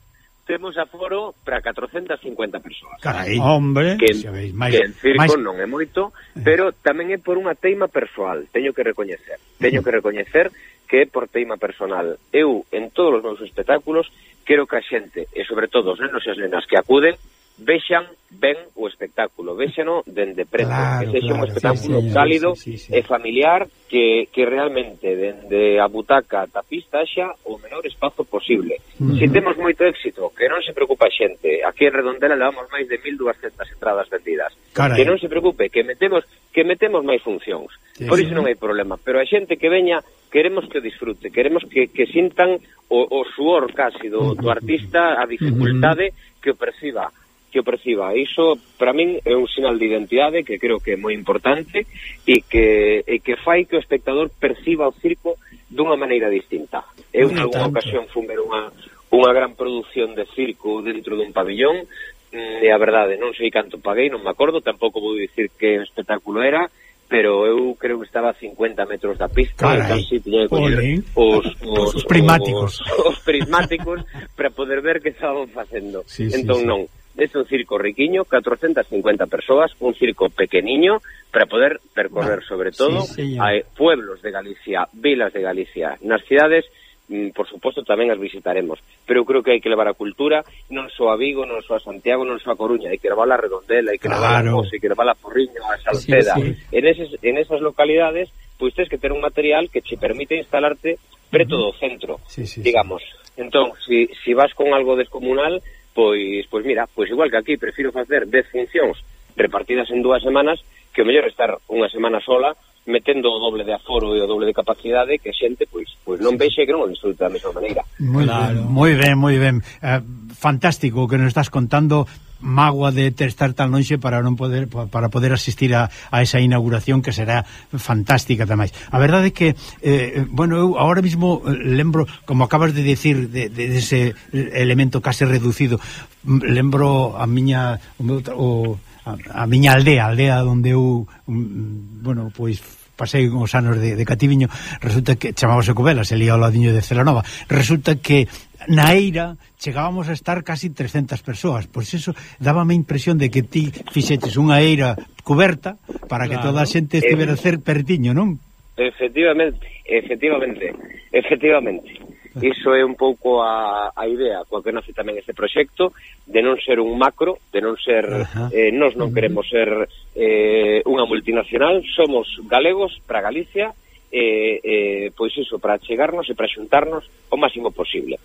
temos aforo para 450 persoas. Carai, hombre, que, veis, máis, que en circo máis... non é moito, pero tamén é por unha teima persoal, teño que recoñecer. Teño que recoñecer que é por teima personal. Eu, en todos os meus espectáculos, quero que a xente, e sobre todo os nenos e as nenas que acuden, vexan ben o espectáculo, vexano dende preto, claro, que sexa claro, un espectáculo sí, cálido sí, sí, sí. e familiar que, que realmente dende a butaca ata a pista xa o menor espazo posible. Uh -huh. Se si temos moito éxito, que non se preocupa a xente, aquí en Redondela levamos máis de 1200 entradas vendidas. Carai. Que non se preocupe, que metemos que metemos máis funcións. Sí, Por iso sí. non hai problema, pero a xente que veña queremos que o disfrute, queremos que, que sintan o, o suor casi do, do artista, a dificultade uh -huh. que o perciba que o perciba. Iso, para min, é un sinal de identidade que creo que é moi importante e que, e que fai que o espectador perciba o circo dunha maneira distinta. Eu, en alguna ocasión, fun ver unha, unha gran produción de circo dentro dun pabellón, mm, e a verdade, non sei canto paguei, non me acordo, tampouco vou dicir que espectáculo era, pero eu creo que estaba a 50 metros da pista Carai, e casi tiña que coñer os, os, os, os prismáticos os, os prismáticos para poder ver que estaban facendo. Sí, entón sí, non. sí Es é un circo riquiño, 450 persoas, un circo pequeniño para poder percorrer sobre todo sí, a eh, pueblos de Galicia, vilas de Galicia, nas cidades mm, por suposto tamén as visitaremos, pero eu creo que hai que levar a cultura non só a Vigo, non só a Santiago, non só a Coruña, hai que levar a Redondela, hai que levar claro. a Mose, hai que levar a Porriño, a Salceda. Sí, sí. En, eses, en esas localidades, pois tens que ter un material que che permite instalarte preto do centro, sí, sí, digamos. Sí. Entón, si, si vas con algo descomunal, pois, pois mira, pois igual que aquí prefiro facer 10 funcións repartidas en dúas semanas que o mellor estar unha semana sola metendo o doble de aforo e o doble de capacidade que xente pois pois non vexe que non o disfruta da mesma maneira. Moi claro. ben, moi ben. Eh, fantástico o que nos estás contando mágoa de ter estar tan lonxe para non poder para poder asistir a, a esa inauguración que será fantástica tamais. A verdade é que eh, bueno, eu agora mesmo eh, lembro como acabas de decir de, de, ese elemento case reducido, mm, lembro a miña o meu, o, a, a miña aldea, a aldea onde eu mm, bueno, pois pasei uns anos de, de Cativiño, resulta que chamábase Covelas, el ao ladiño de Celanova. Resulta que na eira chegábamos a estar casi 300 persoas, pois iso dábame a impresión de que ti fixetes unha eira coberta para que claro. toda a xente estivera cer pertiño, non? Efectivamente, efectivamente, efectivamente. Ah. Iso é un pouco a, a idea coa que nace tamén este proxecto de non ser un macro, de non ser Ajá. eh, nós non queremos ser eh, unha multinacional, somos galegos para Galicia eh, eh, pois iso, para chegarnos e para xuntarnos o máximo posible.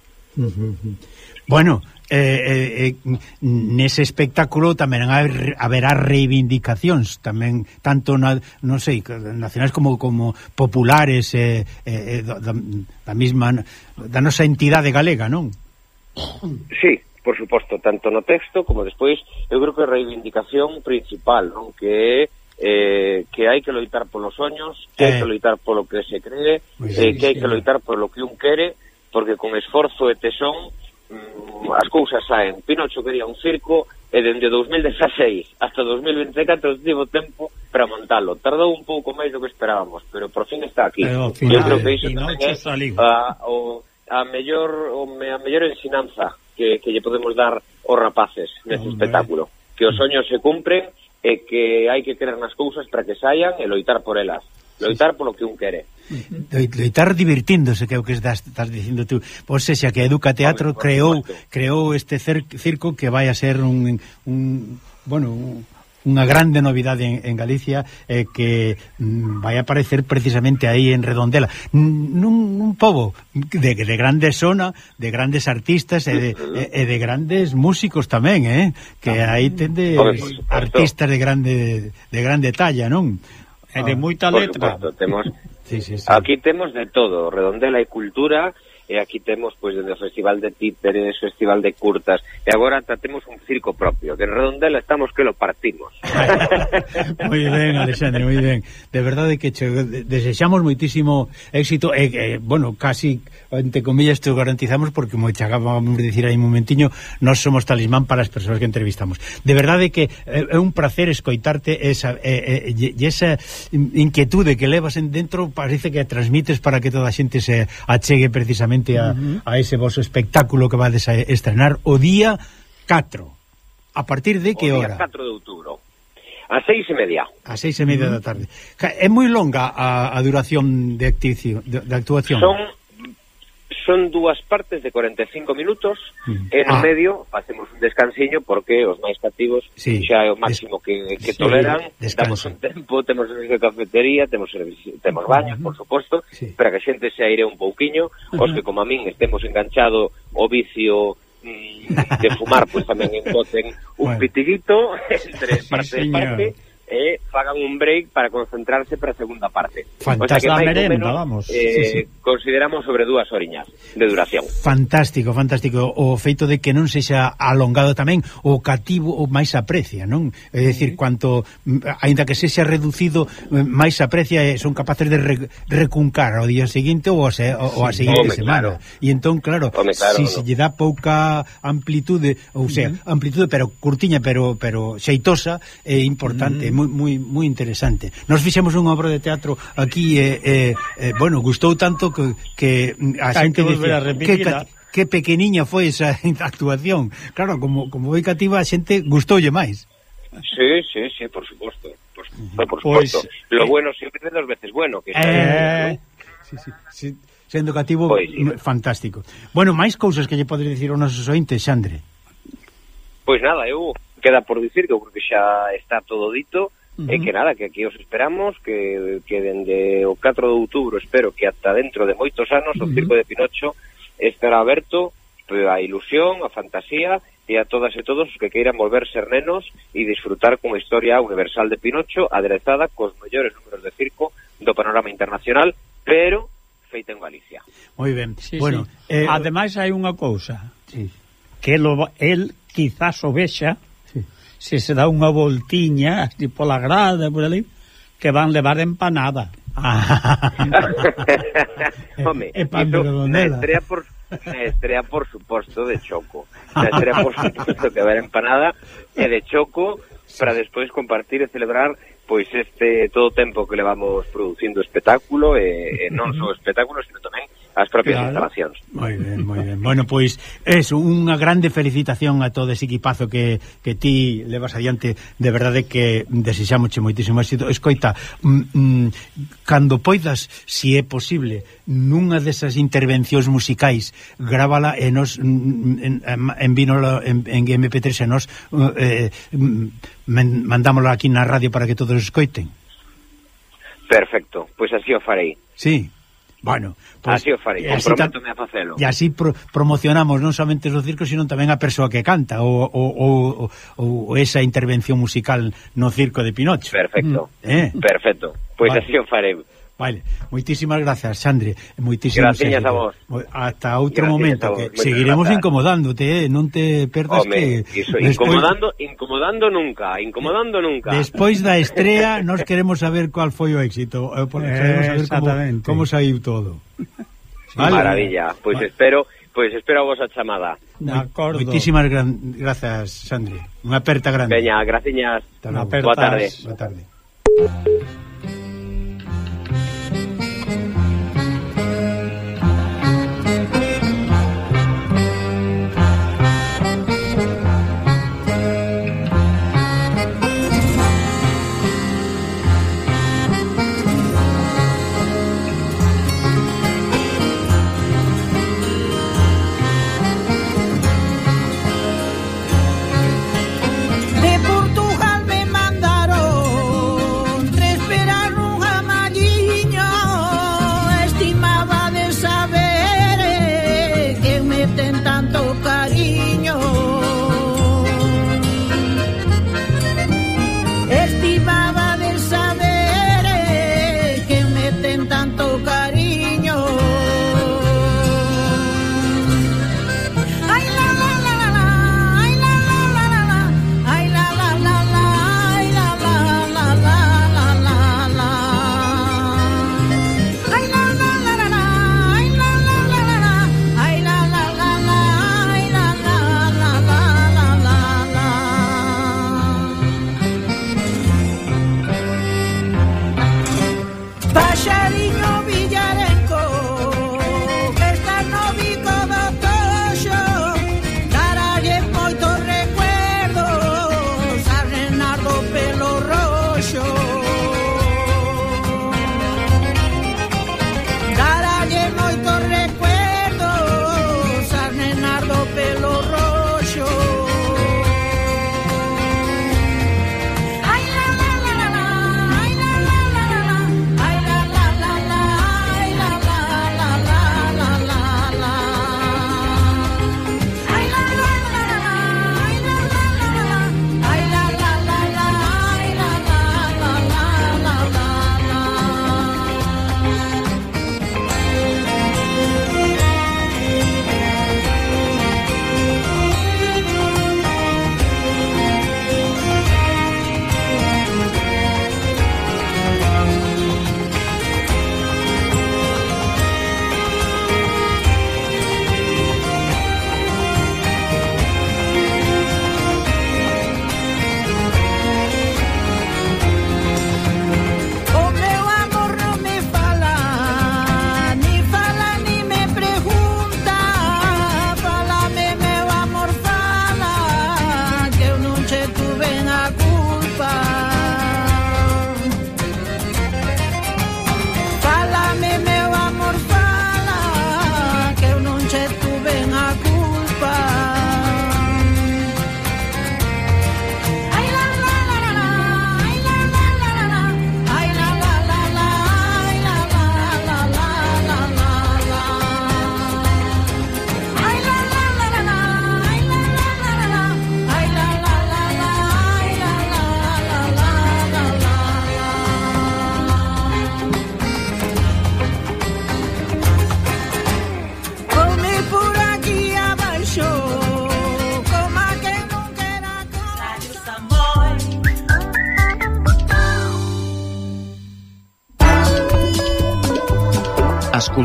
Bueno, eh, eh, eh, nese espectáculo tamén haber, haberá reivindicacións tamén tanto na, non sei nacionais como como populares eh, eh, eh da, da mesma da nosa entidade galega, non? Sí, por suposto, tanto no texto como despois eu creo que a reivindicación principal, non? Que é eh, que hai que loitar polos soños, que eh. hai que eh. loitar polo que se cree, eh, que hai que loitar polo que un quere porque con esforzo e tesón mm, as cousas saen. Pinocho quería un circo e dende 2016 hasta 2024 tivo tempo para montalo. Tardou un pouco máis do que esperábamos, pero por fin está aquí. Pero, Eu creo que iso tamén é a, o, a mellor o, a mellor ensinanza que, que lle podemos dar aos rapaces neste Hombre. espectáculo. Que os soños se cumpren e que hai que querer nas cousas para que saian e loitar por elas loitar polo que un quere. Loitar divirtíndose, que é o que estás, estás dicindo tú. Pois se xa que Educa Teatro Obvio, creou supuesto. creou este circo que vai a ser un, un bueno un, unha grande novidade en, en Galicia eh, que mm, vai aparecer precisamente aí en Redondela. Nun, nun pobo de, de grande zona, de grandes artistas e de, e, e de grandes músicos tamén, eh, que ah. aí tende artistas de grande de grande talla, non? E de ah. moita letra. Supuesto, temos, sí, sí, sí. Aquí temos de todo, Redondela e Cultura, e aquí temos pois dende o Festival de Títeres, Festival de Curtas, e agora ata temos un circo propio, que en Redondela estamos que lo partimos. moi ben, Alexandre, moi ben. De verdade que che, desexamos moitísimo éxito, e, e bueno, casi entre comillas te garantizamos porque moi chagábamos dicir aí un momentiño, nós somos talismán para as persoas que entrevistamos. De verdade que é, é un placer escoitarte esa e, e, e esa inquietude que levas en dentro parece que transmites para que toda a xente se achegue precisamente precisamente a, uh -huh. a ese vosso espectáculo que vades a estrenar o día 4. A partir de que hora? O día 4 de outubro. A seis e media. A seis e media uh -huh. da tarde. É moi longa a, a duración de, acticio, de, de actuación? Son Son dúas partes de 45 minutos mm. e no ah. medio facemos un descansiño porque os máis cativos sí. xa é o máximo que, que, que toleran. Descanso. Damos un tempo, temos servicio de cafetería, temos servicio, temos baños, por suposto, sí. para que a xente se aire un pouquiño, os que como a min estemos enganchado o vicio mm, de fumar, pois pues, tamén encoten un bueno. pitiguito entre sí, parte sí, e parte e fagan un break para concentrarse para a segunda parte. Fantástico, o sea que, merenda, menos, vamos. Eh, sí, sí. Consideramos sobre dúas horiñas de duración. Fantástico, fantástico. O feito de que non sexa alongado tamén, o cativo o máis aprecia, non? É dicir, uh cuanto, mm, aínda que sexa reducido, eh, máis aprecia e son capaces de re, recuncar ao día seguinte ou, se, ou sí, a seguinte home, semana. Claro. E entón, claro, home, claro si no. se lle dá pouca amplitude, ou sea, uh -huh. amplitude pero curtiña, pero pero xeitosa, é importante, uh -huh moi, moi, moi interesante. Nos fixemos unha obra de teatro aquí, eh, eh, eh, bueno, gustou tanto que, que a xente decía... Que, que pequeniña foi esa actuación. Claro, como, como foi cativa, a xente gustoulle máis. Sí, sí, sí, por supuesto. Por, por supuesto. Pois, Lo eh, bueno siempre dos veces bueno. Que eh, sí, sí, sí. Sendo cativo, pois, sí. fantástico. Bueno, máis cousas que lle podes dicir aos nosos ointes, Xandre. Pois nada, eu queda por dicir que eu creo que xa está todo dito uh -huh. e que nada, que aquí os esperamos que, que dende o 4 de outubro espero que ata dentro de moitos anos uh -huh. o Circo de Pinocho estará aberto a ilusión, a fantasía e a todas e todos os que queiran volver ser nenos e disfrutar con a historia universal de Pinocho aderezada cos mellores números de circo do panorama internacional, pero feita en Galicia. Moi ben. Sí, bueno, sí. Eh, ademais hai unha cousa. Sí. Que lo, el quizás o vexa se se dá unha voltiña así pola grada por ali que van levar empanada. Ah. Home, e, e pan de redondela. estrella por estrella por suposto de choco. Na estrella por suposto que haber empanada e de choco para despois compartir e celebrar pois este todo o tempo que levamos producindo espectáculo e, e non só espectáculo, sino tamén as propias claro. instalacións. Moi ben, moi ben. bueno, pois es unha grande felicitación a todo ese equipazo que, que ti levas adiante, de verdade que desexámoche moitísimo éxito. Escoita, mm, mm, cando poidas, si é posible, nunha desas intervencións musicais, grábala e nos mm, en, en, en vínola en, en MP3 e nos eh, mm, men, mandámosla aquí na radio para que todos escoiten. Perfecto, pois así o farei. Sí. Bueno, Pues, así o farei, eh, comprometome a facelo. E así pro, promocionamos non somente os circos, sino tamén a persoa que canta ou, ou, ou, ou esa intervención musical no circo de Pinocho. Perfecto, mm, eh? perfecto. Pois pues vale. así o farei. Vale, moitísimas grazas, Xandre. Moitísimas gracias a vos. Hasta outro graciñas momento que Moitas seguiremos grazas. incomodándote, eh? non te perdas Home, que iso, despois... incomodando, incomodando nunca, incomodando nunca. Despois da estrea nos queremos saber cual foi o éxito, eh, queremos saber como, como saiu todo. Sí, vale. Maravilla, pois pues vale. espero Pois pues espero a vosa chamada. De acordo. Moitísimas gran... grazas, Sandri. Unha aperta grande. Veña, graciñas. Boa tarde. Boa tarde.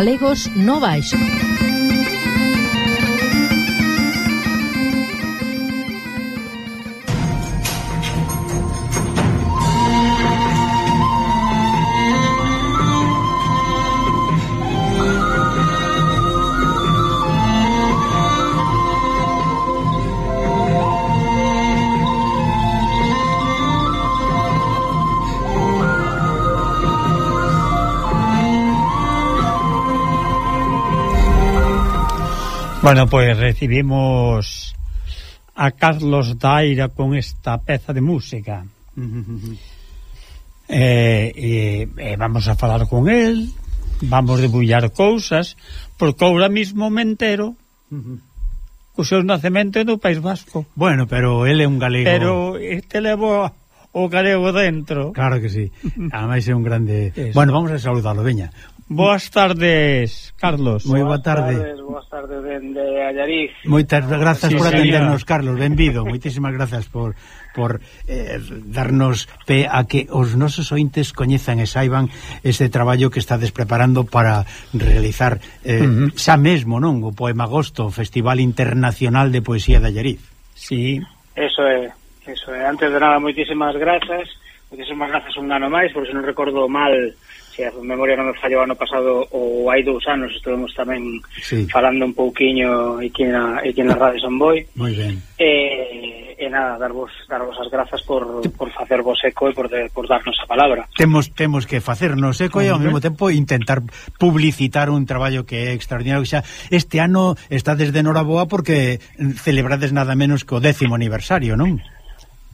Galegos no baixo. Bueno, pois pues recibimos a Carlos Daira con esta peza de música. eh, eh, eh, vamos a falar con el, vamos debullar cousas, porque ahora mismo me entero o seu nacemento é País Vasco. Bueno, pero ele é un galego. Pero este levou o galego dentro. Claro que sí. Ademais é un grande... Eso. Bueno, vamos a saludarlo, veña. Boas tardes, Carlos. Moi boa tarde. Boas tardes, boas tardes dende Allariz. Moitas grazas sí, por atendernos. Carlos. Benvido. Moitísimas grazas por por eh, darnos pe a que os nosos ointes coñezan e saiban este traballo que estades preparando para realizar eh, uh -huh. xa mesmo, non? O Poema Agosto, Festival Internacional de Poesía de Allariz. Sí. Eso é. Eso, eh, antes de nada, moitísimas grazas. Moitísimas grazas un ano máis, porque se non recordo mal, se a memoria non me fallou ano pasado ou hai dous anos, estuvemos tamén sí. falando un pouquiño aquí na, aquí na Radio San Boi. Moi ben. E, e nada, darvos, darvos as grazas por, por facer vos eco e por, de, por darnos a palabra. Temos temos que facernos eco e ao mesmo tempo intentar publicitar un traballo que é extraordinario. Xa, este ano está desde Noraboa porque celebrades nada menos que o décimo aniversario, non?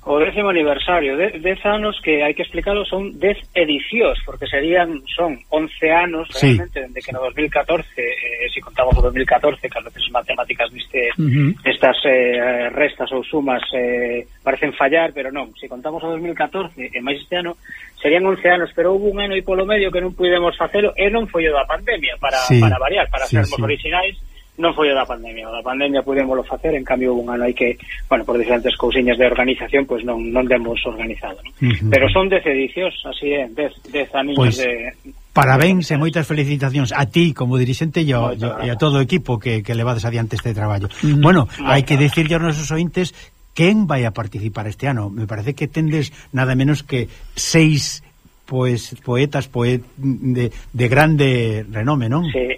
o décimo aniversario. De, dez anos que hai que explicarlo son dez edicións, porque serían, son 11 anos sí. realmente, dende que no 2014, eh, si contamos o 2014, que as veces matemáticas viste uh -huh. estas eh, restas ou sumas eh, parecen fallar, pero non, si contamos o 2014 e máis este ano, serían 11 anos, pero houve un ano e polo medio que non pudemos facelo, e non foi o da pandemia, para, sí. para variar, para sí, sermos sí. originais, non foi a da pandemia, a da pandemia pudémoslo facer, en cambio un ano hai que, bueno, por diferentes cousiñas de organización, pois non non demos organizado, non? Uh -huh. Pero son 10 edicións, así é, 10 10 aniños pues, de Parabéns e moitas felicitacións a ti como dirixente e, ao, e a todo o equipo que, que levades adiante este traballo. Mm. Bueno, hai que dicirlle aos nosos ointes quen vai a participar este ano. Me parece que tendes nada menos que seis poes, poetas poet, de, de grande renome, non? Sí,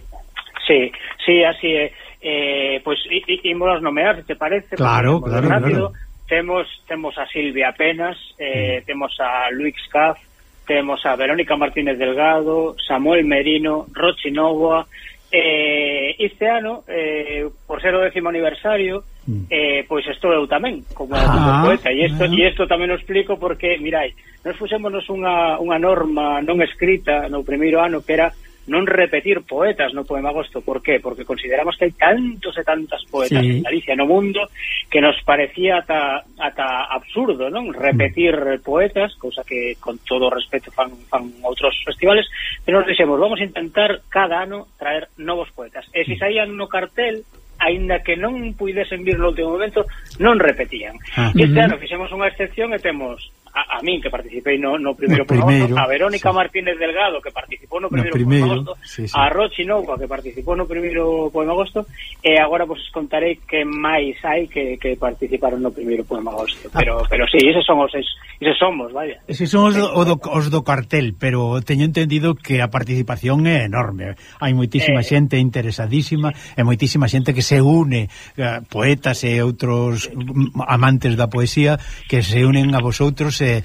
Sí, sí, así é. Eh, pois pues, ímonos nomear, se te parece. Claro, claro, rápido. claro. Temos, temos a Silvia Apenas, eh, mm. temos a Luis Caf, temos a Verónica Martínez Delgado, Samuel Merino, Rochi Novoa, Eh, este ano, eh, por ser o décimo aniversario, mm. eh, pois estou eu tamén, como ah, poeta, e isto, e isto tamén o explico porque, mirai, nos fuxémonos unha, unha norma non escrita no primeiro ano que era non repetir poetas no Poema Agosto. Por qué? Porque consideramos que hai tantos e tantas poetas sí. en Galicia no mundo que nos parecía ata, ata absurdo non repetir mm. poetas, cousa que con todo respeto fan, fan outros festivales, pero nos dixemos, vamos a intentar cada ano traer novos poetas. E se saían no cartel, aínda que non puidesen vir no último momento, non repetían. Ah. E este ano fixemos unha excepción e temos a, a min que participei no, no primeiro, no primeiro agosto, a Verónica sí. Martínez Delgado que participou no primeiro, no primeiro agosto, sí, sí. a Rochi Nouca que participou no primeiro poema agosto e agora vos contarei que máis hai que, que participaron no primeiro poema agosto, pero ah. pero si, sí, esos son os esos somos, vaya. Esos son os do, o do, os do cartel, pero teño entendido que a participación é enorme. Hai moitísima eh, xente interesadísima e moitísima xente que se une eh, poetas e outros amantes da poesía que se unen a vosotros ellos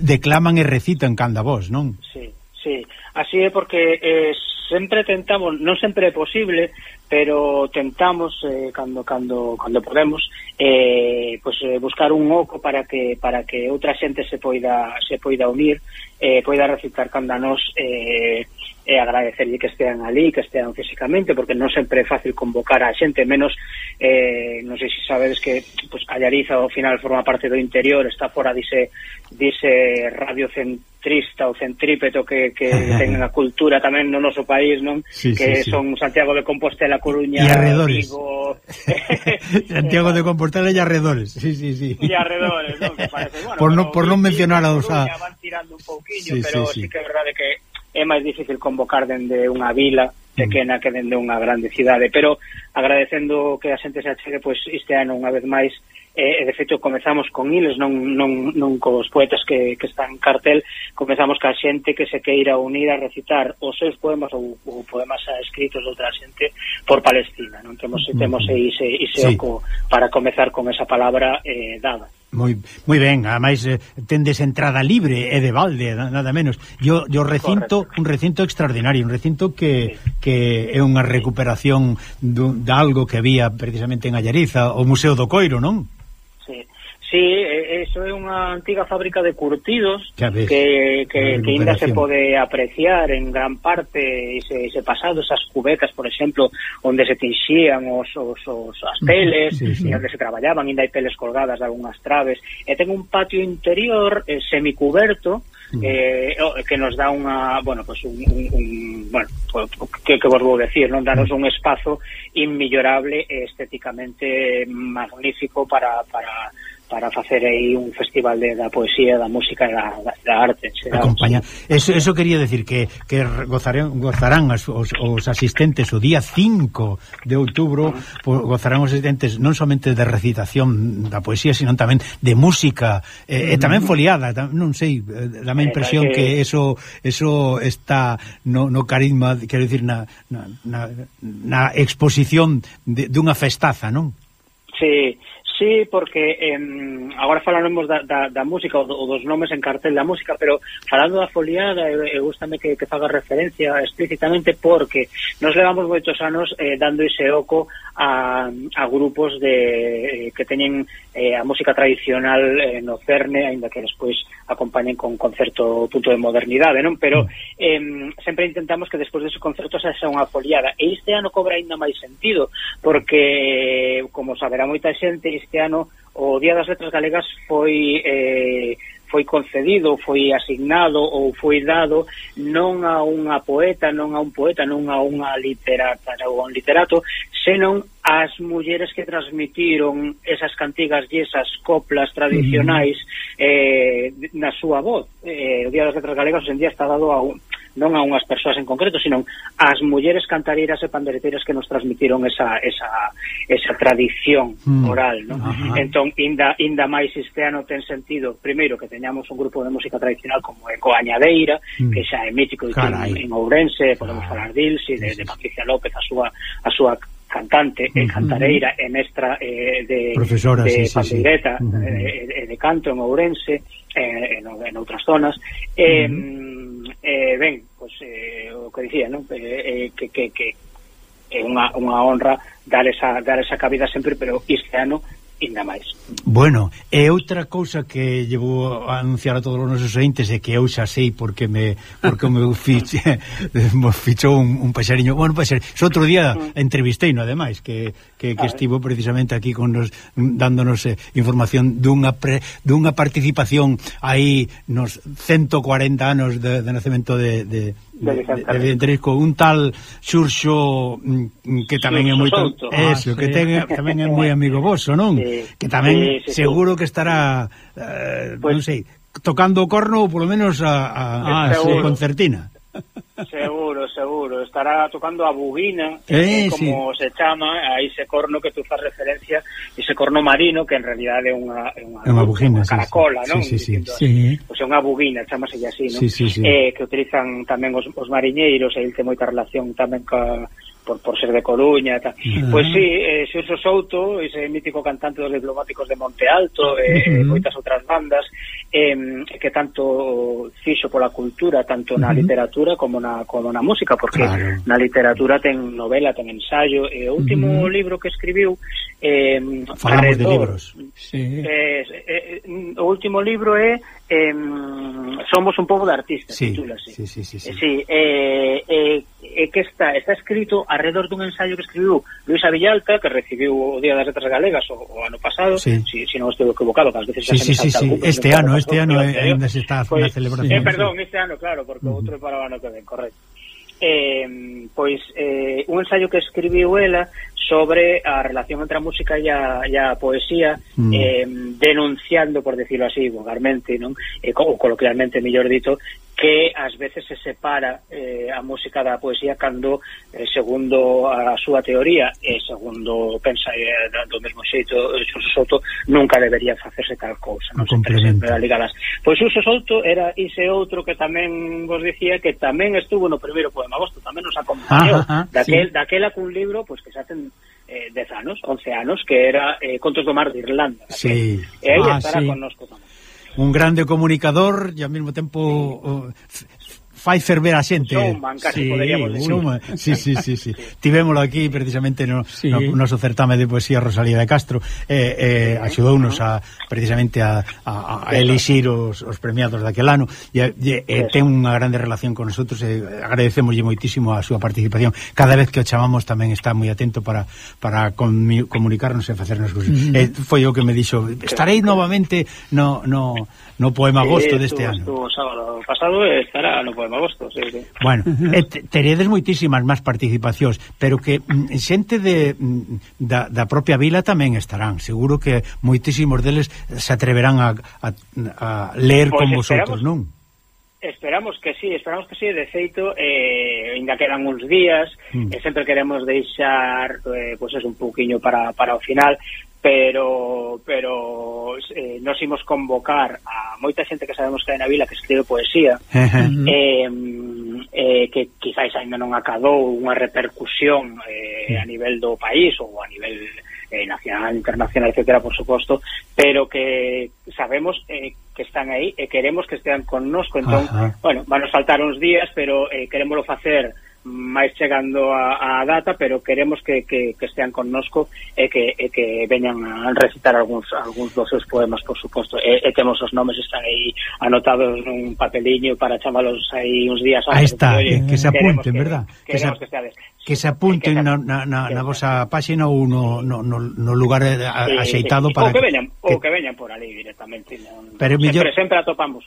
declaman e recitan canda vos, non? Sí, sí. Así é porque eh, sempre tentamos, non sempre é posible, pero tentamos eh, cando cando cando podemos eh, pues, eh, buscar un oco para que para que outra xente se poida se poida unir, eh, poida recitar canda nós eh, e agradecerlle que estean ali, que estean físicamente, porque non sempre é fácil convocar a xente, menos, eh, non sei se sabedes que pues, Allariza ao final forma parte do interior, está fora dise, dise radio centrista ou centrípeto que, que ten a cultura tamén no noso país, non? Sí, que sí, son sí. Santiago de Compostela, Coruña, E arredores. Vigo... Santiago de Compostela e arredores, sí, sí, sí. E arredores, non? Que parece, bueno, por non, por non mencionar a... Coruña, van tirando un pouquiño, sí, pero sí, sí. sí que é verdade que é máis difícil convocar dende unha vila pequena que dende unha grande cidade, pero agradecendo que a xente se achegue, pois este ano unha vez máis eh, e de feito comezamos con iles, non, non, non cos poetas que, que están en cartel, comezamos ca xente que se queira unir a recitar os seus poemas ou, ou poemas escritos de outra xente por Palestina, non temos mm-hmm. temos ese, ese sí. oco para comezar con esa palabra eh, dada. Moi, moi ben, ademais eh, tendes entrada libre e de balde, nada menos. Yo, yo recinto, Correcto. un recinto extraordinario, un recinto que, sí. que é unha recuperación de, de algo que había precisamente en Allariza, o Museo do Coiro, non? Sí, eso é unha antiga fábrica de curtidos ves, que, que, que ainda se pode apreciar en gran parte ese, ese pasado, esas cubetas, por exemplo, onde se tinxían os, os, os as teles, sí, sí. e onde se traballaban, ainda hai teles colgadas de algunhas traves, e ten un patio interior eh, semicuberto, eh, que nos dá unha, bueno, pues un, un, un bueno, que, que vos vou decir, non? Danos un espazo inmillorable estéticamente magnífico para, para para facer aí un festival de, da poesía, da música, e da, da arte. Será Acompaña. Eso, eso quería decir que, que gozarán, gozarán os, os, os asistentes o día 5 de outubro, po, gozarán os asistentes non somente de recitación da poesía, sino tamén de música, eh, e tamén foliada, tam, non sei, dame a eh, impresión que... que eso eso está no, no carisma, quero dicir, na, na, na, na exposición de, dunha festaza, non? Sí, Sí, porque eh, agora falaremos da, da, da música ou, ou dos nomes en cartel da música, pero falando da foliada, eu, eu gustame que, que faga referencia explícitamente porque nos levamos moitos anos eh, dando ese oco a, a grupos de eh, que teñen eh, a música tradicional eh, no cerne, ainda que despois acompañen con, concerto punto de modernidade, non? Pero eh, sempre intentamos que despois dese concerto se xa unha foliada. E este ano cobra ainda máis sentido, porque, como saberá moita xente, este ano o Día das Letras Galegas foi eh, foi concedido, foi asignado ou foi dado non a unha poeta, non a un poeta, non a unha literata ou a un literato, senón as mulleres que transmitiron esas cantigas e esas coplas tradicionais eh, na súa voz. Eh, o Día das Letras Galegas en día está dado a un, non a unhas persoas en concreto, sino ás mulleres cantareiras e pandereteiras que nos transmitiron esa, esa, esa tradición mm. oral. Non? Ajá. Entón, inda, inda máis este ano ten sentido, primeiro, que teñamos un grupo de música tradicional como Eco Añadeira, mm. que xa é mítico Carai. en Ourense, podemos ah. falar de Ilse, de, de Patricia López, a súa, a súa cantante e hmm. cantareira e mestra eh, de, Profesora, de sí, sí, sí. Uh -huh. eh, de canto en Ourense eh, en, en outras zonas eh, uh -huh eh, ben, pois, eh, o que dicía, non? Eh, eh, que, que, que é unha, unha honra dar esa, dar esa cabida sempre, pero este ano ainda máis. Bueno, e outra cousa que llevo a anunciar a todos os nosos ointes é que eu xa sei porque me porque me, fiche, me fichou un, un paxariño, bueno, paxariño. So outro día mm. entrevistei, no ademais, que, que, que estivo precisamente aquí con nos dándonos eh, información dunha pre, dunha participación aí nos 140 anos de, de nacemento de, de evidentemente un tal Xurxo mm, que tamén Xurxo é moito Souto. eso, ah, ah que sí. ten, tamén é moi amigo vosso, non? Sí, que tamén sí, sí, seguro sí. que estará eh, pues, non sei, tocando o corno ou polo menos a, a, ah, a, a concertina. Seguro, seguro. Estará tocando a bugina, eh, como sí. se chama, a ese corno que tú faz referencia, ese corno marino, que en realidad é unha, é unha, é unha, bugina, unha caracola, sí, non? Sí, sí, Diciendo, sí. Pois é unha bugina, chamase así, non? Sí, sí, sí. Eh, que utilizan tamén os, os mariñeiros, e ele ten moita relación tamén ca, por, por ser de Coruña tal. Uh -huh. Pois sí, eh, Xurxo Souto ese mítico cantante dos diplomáticos de Monte Alto e eh, uh -huh. moitas outras bandas eh, que tanto fixo pola cultura, tanto na uh -huh. literatura como na, como na música, porque claro. na literatura ten novela, ten ensayo e o último uh -huh. libro que escribiu eh, Falamos arredor, de libros sí. eh, eh, o último libro é eh, somos un pobo de artistas, sí, titúlase. Sí, sí, sí, sí. sí eh, eh, eh, que está, está escrito alrededor dun ensayo que escribiu Luisa Villalta, que recibiu o Día das Letras Galegas o, o ano pasado, sí. si, si non estou equivocado, que ás veces sí, sí, sí, sí. Algún, este ano, este eh, ano, ano ainda se está a celebración. Eh, perdón, este ano, claro, porque uh -huh. outro é para o ano que ven, correcto eh, pois eh, un ensaio que escribiu ela sobre a relación entre a música e a, e a poesía mm. eh, denunciando, por decirlo así vulgarmente, non? Eh, co, coloquialmente, mellor dito que ás veces se separa eh, a música da poesía cando eh, segundo a súa teoría e segundo pensa eh, do mesmo xeito eh, Xuxo Souto nunca debería facerse tal cousa non sempre, sempre ligadas pois Xuxo Souto era ese outro que tamén vos dicía que tamén estuvo no primeiro poema agosto, tamén nos acompañou ah, ah, daquel, sí. daquela cun libro pois que se hacen eh, 10 anos, 11 anos que era eh, Contos do Mar de Irlanda sí. e aí ah, estará sí. connosco tamén un grande comunicador y al mismo tiempo eh, fai ferver a xente. Showman, casi sí, poderíamos decir. Showman. Sí, sí, sí, sí. Tivémolo aquí precisamente no, sí. no noso certame de poesía Rosalía de Castro. Eh, eh, axudounos a, precisamente a, a, a elixir os, os premiados daquel ano. E, e, e ten unha grande relación con nosotros. E agradecemoslle moitísimo a súa participación. Cada vez que o chamamos tamén está moi atento para, para comu comunicarnos e facernos cosas. Mm. Eh, foi o que me dixo, estarei novamente no, no, no poema agosto deste ano. O sábado pasado estará no poema agosto. Sí, sí. Bueno, eh, e teredes moitísimas máis participacións, pero que mm, xente de, mm, da, da propia vila tamén estarán. Seguro que moitísimos deles se atreverán a, a, a ler pues pois con vosotros, non? Esperamos que sí, esperamos que sí, de feito, eh, ainda quedan uns días, mm. e eh, sempre queremos deixar eh, pues es un pouquiño para, para o final, pero pero eh, nos imos convocar a moita xente que sabemos que hai na vila que escribe poesía, eh, eh, que quizáis ainda non acadou unha repercusión eh, hmm. a nivel do país ou a nivel eh, nacional, internacional, etcétera, por suposto, pero que sabemos eh, que están aí e eh, queremos que estean connosco. Entón, Ajá. bueno, van a faltar uns días, pero eh, querémoslo facer máis chegando a, a data, pero queremos que, que, que estean connosco e que, e que veñan a recitar algúns, algúns dos seus poemas, por suposto. E, e temos os nomes están aí anotados nun papeliño para chamalos aí uns días antes. Aí está, porque, oye, que se apunten, que, verdad? Que, que, se, que, seades. que se apunten que se, na, na, na vosa páxina ou no, no, no, no lugar eh, a, sí, axeitado sí, sí. para... Ou que veñan, que, ou que veñan por ali directamente. Non, pero mellor... sempre, sempre atopamos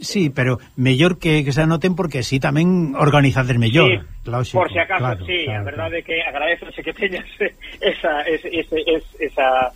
Sí, pero mellor que, que se anoten porque así tamén organizades mellor. Sí, claro, por si acaso, claro, sí, claro, a verdade claro. que agradezose que teñas esa, ese, ese, esa,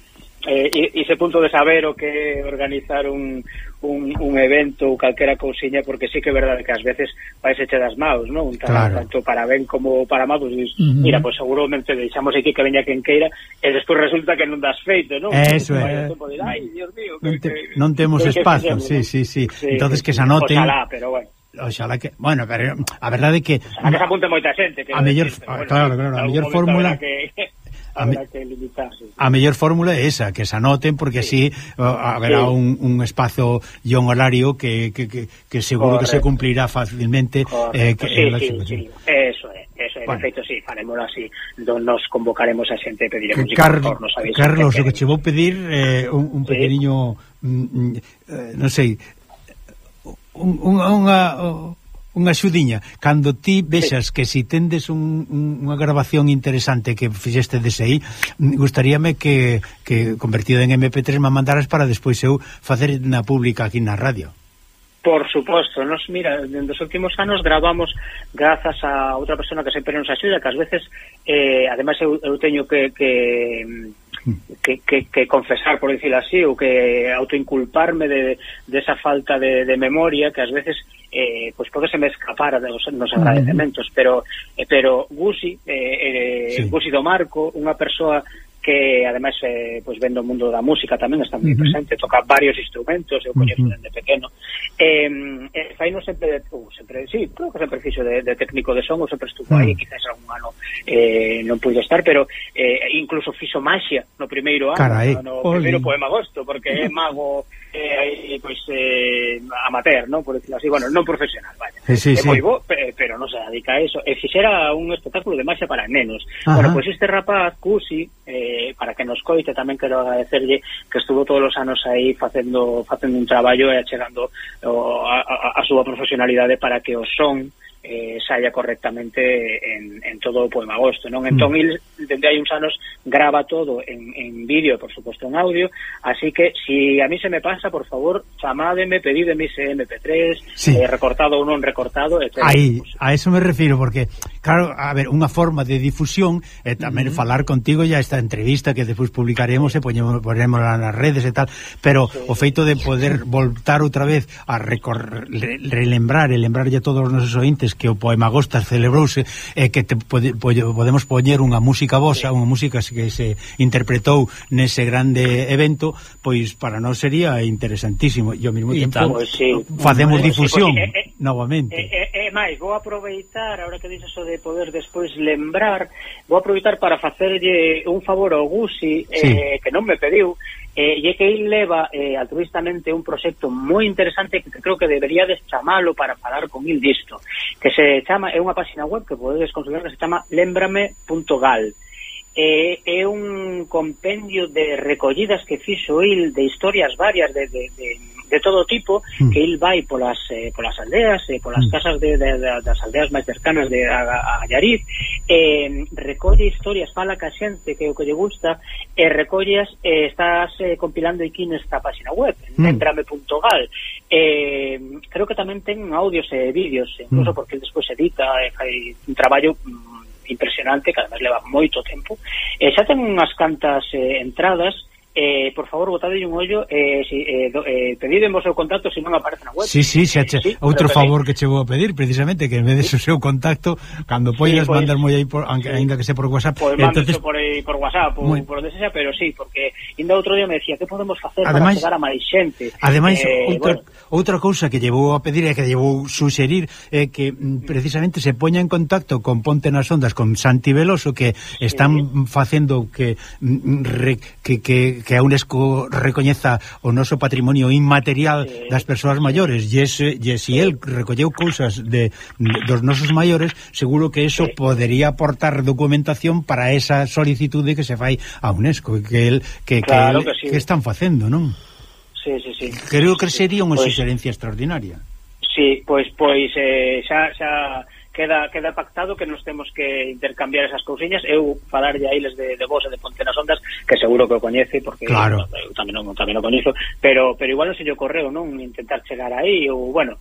eh, ese punto de saber o que organizar un, un, un evento ou calquera cousiña porque sí que é verdade que ás veces vais eche das maus, non? Tanto, claro. tanto para ben como para mal, pois, pues, uh -huh. mira, pois pues, seguramente deixamos aquí que veña quen queira e despois resulta que non das feito, non? Eso é. Eh. Ai, Dios mío, que, non, te, que, non temos que, espazo, que, sí, sí, sí, sí. Entonces que se anoten. Ojalá, pero bueno oxalá que, bueno, pero a verdade é que a que se apunte moita xente que a mellor, bueno, claro, claro, a mellor fórmula que a, me, que limitarse. a mellor fórmula é esa, que se anoten porque así eh, sí. haberá sí. un, un espazo e un horario que, que, que, que seguro Correcto. que se cumplirá fácilmente eh, que, sí, en la sí, sí. eso é Eso, en bueno. feito sí, faremos así Don nos convocaremos a xente pediremos que Car favor, nos Carlos, o que che vou pedir eh, un, un sí. pequeniño mm, mm, eh, non sei un, un, unha unha xudiña, cando ti vexas que si tendes un, un, unha grabación interesante que fixeste dese aí, mm, gustaríame que, que convertido en MP3 me mandaras para despois eu facer na pública aquí na radio. Por suposto, nos, mira, nos últimos anos gravamos grazas a outra persona que sempre nos axuda, que ás veces, eh, ademais eu, eu teño que, que mm, que, que, que confesar, por decirlo así, ou que autoinculparme de, de esa falta de, de memoria que ás veces eh, pues pode se me escapar dos, dos agradecementos, pero eh, pero Gusi, eh, eh, sí. Gusi do Marco, unha persoa que ademais eh, pues vendo o mundo da música tamén está moi uh -huh. presente, toca varios instrumentos, eu coñezo uh -huh. desde pequeno. Eh, eh faino sempre de, uh, sempre sí, creo que sempre fixo de, de técnico de son, ou sempre estuvo uh -huh. aí, quizás algún ano eh, non puido estar, pero eh, incluso fixo magia no primeiro ano, Carai, no, no primeiro poema agosto, porque é mago eh, pois eh, amateur, non, por decirlo así, bueno, non profesional, vaya. Sí, sí, é sí. moi bo, pero non se dedica a eso. E fixera un espectáculo de magia para nenos. Uh -huh. Bueno, pois pues este rapaz, Cusi, eh, para que nos coite tamén quero agradecerlle que estuvo todos os anos aí facendo facendo un traballo e achegando o, a, a, a súa profesionalidade para que o son eh, saia correctamente en, en todo o poema agosto, non? Entón, mm. il, dende hai uns anos, grava todo en, en vídeo, por suposto en audio, así que, si a mí se me pasa, por favor, chamádeme, pedídeme ese MP3, sí. eh, recortado ou non recortado, etc. Aí, a eso me refiro, porque, claro, a ver, unha forma de difusión é eh, tamén mm -hmm. falar contigo ya esta entrevista que despois publicaremos e poñemos, ponemos nas redes e tal, pero sí. o feito de poder voltar outra vez a recor re relembrar e lembrar ya todos os nosos ointes que o poema Agostas celebrouse e que te pode, pode, podemos poñer unha música vosa, unha música que se interpretou nese grande evento, pois para nós sería interesantísimo e ao mesmo tempo tal, pues, sí. facemos difusión sí, pues, eh, novamente. E eh, eh, máis, vou aproveitar, agora que dices o de poder despois lembrar, vou aproveitar para facerlle un favor ao Gusi, sí. eh, que non me pediu, eh, e que ele leva eh, altruistamente un proxecto moi interesante que creo que deberíades chamalo para falar con il disto que se chama, é unha página web que podedes consultar que se chama lembrame.gal eh, é un compendio de recollidas que fixo il de historias varias de, de, de de todo tipo mm. que el vai polas eh, polas aldeas, eh, polas mm. casas de, de, de, das aldeas máis cercanas de a, a Gallariz, eh, recolle historias, fala ca xente que o que lle gusta, e eh, e eh, estás eh, compilando aquí nesta página web, mm. entrame.gal. Eh, creo que tamén ten audios e vídeos, incluso hmm. eh, mm. porque despois edita, e eh, fai un traballo impresionante, que además leva moito tempo. Eh, xa ten unhas cantas eh, entradas eh, por favor, botade un ollo eh, si, eh, do, eh, pedidemos o seu contacto se si non aparece na web. Sí, sí, xa che, sí, outro favor que che vou a pedir precisamente que en vez de o seu contacto cando poidas sí, pues, mandar moi aí por, sí. ainda que sea por WhatsApp. Pois pues, entonces... por, aí, por WhatsApp ou muy... por onde sea, pero sí, porque ainda outro día me decía que podemos facer ademais, para chegar a máis xente. Ademais, eh, outra, bueno. outra cousa que llevou a pedir e que llevou suxerir é eh, que mm, precisamente se poña en contacto con Ponte nas Ondas, con Santi Veloso que están sí. facendo mm, que, que, que que a UNESCO recoñeza o noso patrimonio inmaterial sí. das persoas maiores e se, e el recolleu cousas de, de dos nosos maiores seguro que eso sí. podería aportar documentación para esa solicitude que se fai a UNESCO que el, que, claro que, el, que, sí. que están facendo, non? Sí, sí, sí. Creo que sería unha pois pues, excedencia extraordinaria. Sí, pois pois eh, xa xa queda, queda pactado que nos temos que intercambiar esas cousiñas eu falarlle a eles de, de vos e de Ponte nas Ondas que seguro que o coñece porque claro. eu, eu tamén, non, tamén o coñezo pero pero igual non se o correo non intentar chegar aí ou bueno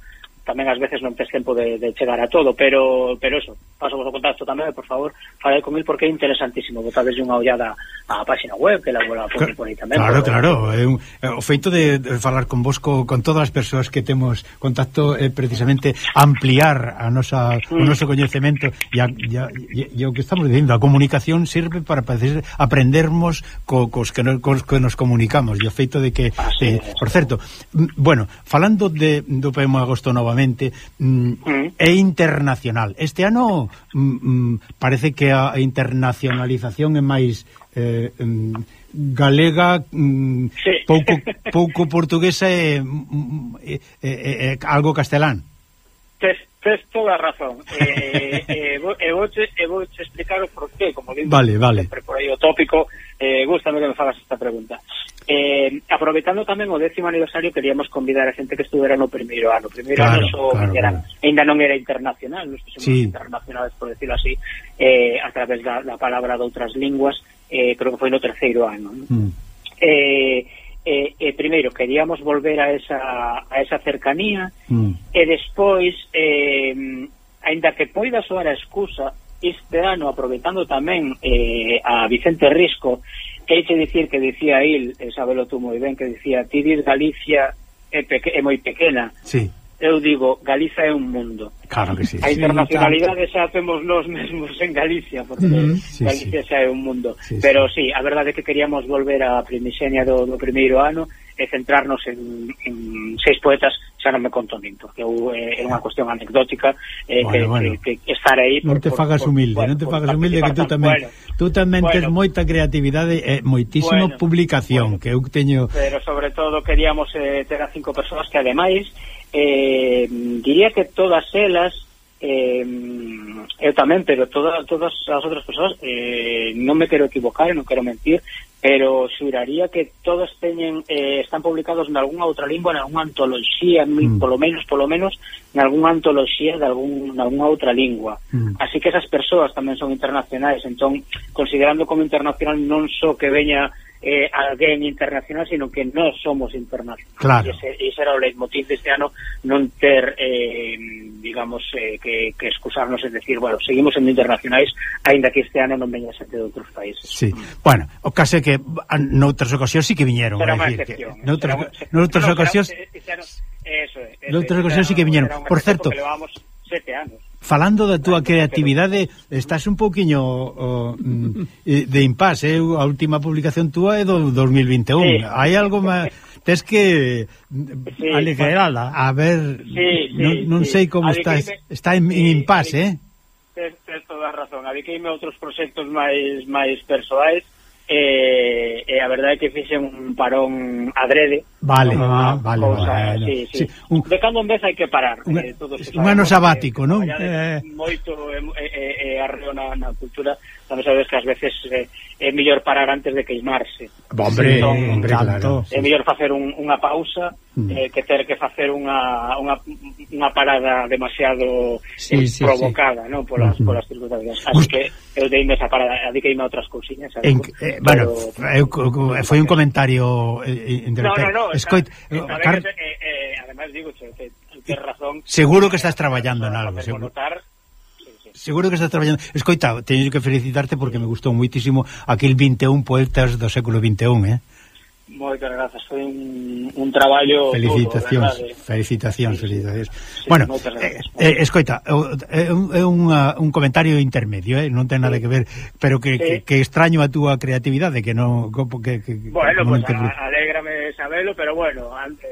tamén ás veces non tes tempo de, de chegar a todo, pero pero eso, paso vos o contacto tamén, por favor, falei con mil porque é interesantísimo, botades unha ollada á página web, que la vou poner por aí tamén. Claro, pero... claro, é un, o feito de, de falar con vos co, con todas as persoas que temos contacto é precisamente ampliar a nosa mm. o noso coñecemento e, a, e, a, e, e o que estamos dicindo, a comunicación sirve para parecer, aprendermos co, cos, que nos, cos que nos comunicamos, e o feito de que, eh, por certo, bueno, falando de, do poema Agosto Nova novamente mm, mm. é internacional. Este ano mm, mm, parece que a internacionalización é máis eh, mm, galega, mm, sí. pouco pouco portuguesa e, mm, e, e, e algo castelán. Tes, tes toda a razón. Eh, eh, vou, vou, te, vou te explicar o porqué, como digo, vale, vale. sempre por aí o tópico, eh, gustame que me fagas esta pregunta. Eh, aproveitando tamén o décimo aniversario queríamos convidar a xente que estuvera no primeiro ano primeiro claro, ano só claro, era, claro. ainda non era internacional nos que sí. internacionales por decirlo así eh, a través da, da palabra de outras linguas eh, creo que foi no terceiro ano. Mm. Eh, eh, eh, primeiro queríamos volver a esa, a esa cercanía mm. e despois eh, ainda que poida soar a excusa este ano aproveitando tamén eh, a Vicente Risco que che dicir que dicía il, e sabelo tú moi ben, que dicía, ti dir Galicia é, peque, é moi pequena. Sí. Eu digo, Galiza é un mundo. Claro que sí. A internacionalidade xa facemos nós mesmos en Galicia, porque uh sí, Galicia sí. xa é un mundo. Sí, Pero sí, a verdade é que queríamos volver á primixenia do, do primeiro ano, e centrarnos en, en seis poetas xa non me conto nin, porque eu, eh, é unha ah. cuestión anecdótica eh, bueno, que, bueno. que, que estar aí por, non te fagas humilde, non te fagas humilde que tú tamén bueno, tú tamén bueno, tes moita creatividade e moitísima bueno, publicación bueno, que eu teño pero sobre todo queríamos eh, ter a cinco persoas que ademais eh, diría que todas elas eh, eu tamén, pero todas todas as outras persoas eh, non me quero equivocar e non quero mentir, pero xuraría que todos teñen eh, están publicados en algunha outra lingua, en algunha antoloxía, mm, mm. polo menos, polo menos, en algunha antoloxía de algún, en algunha outra lingua. Mm. Así que esas persoas tamén son internacionais, entón, considerando como internacional non só so que veña eh, alguén internacional, sino que nós somos internacionales. Claro. Ese, ese era o leitmotiv deste ano, non ter, eh, digamos, eh, que, que excusarnos, es decir, bueno, seguimos sendo internacionais, aínda que este ano non veña xente de outros países. Sí. Bueno, o caso é que ah, noutras ocasións sí que viñeron. Será unha excepción. Que, noutras, será, noutras no, ocasións... Será, eso é. Noutras ocasións sí que viñeron. Por certo... Levábamos sete anos falando da túa creatividade, estás un pouquiño mm, eh, de impás, eh? a última publicación túa é do 2021. Sí. Hai algo máis tes que sí, mm, alegrala, a ver, sí, sí, non, non sí. sei como está, está en, sí, en impás, eh? Tes, tes toda a razón, adiqueime outros proxectos máis máis persoais e, e a verdade é que fixen un parón adrede. Vale, ah, vale, cosa, vale. Sí, sí. Sí, un, de cando en vez hai que parar. Un, eh, todo un ano sabático, non? Eh, moito eh, eh, eh, arreo na, na cultura, tamén sabes que ás veces eh, é mellor parar antes de queimarse. Hombre, entón, hombre claro. É mellor facer un, unha pausa mm. eh, que ter que facer unha, unha, unha parada demasiado sí, eh, sí, provocada sí. polas, mm. polas circunstancias. Así que eu deime esa parada, adiqueime a outras cousiñas. En, eh, bueno, Pero, eu, foi un comentario eh, eh No, no, no. Escoit, esta, eh, esta Car... vez, eh, eh, además digo, che, te, te razón. Seguro que estás traballando en algo. Seguro. Notar, seguro que estás traballando. Escoita, teño que felicitarte porque me gustou muitísimo aquel 21 poetas do século 21, eh? Moitas grazas, foi un, un traballo Felicitacións, todo, felicitacións, sí, felicitacións. Sí, bueno, gracias, eh, eh, escoita, é eh, un, ah, un comentario intermedio, eh? non ten nada que ver, pero que, sí. que, que extraño a túa creatividade, que non que, que, bueno, pues, a, alégrame sabelo, pero bueno, antes,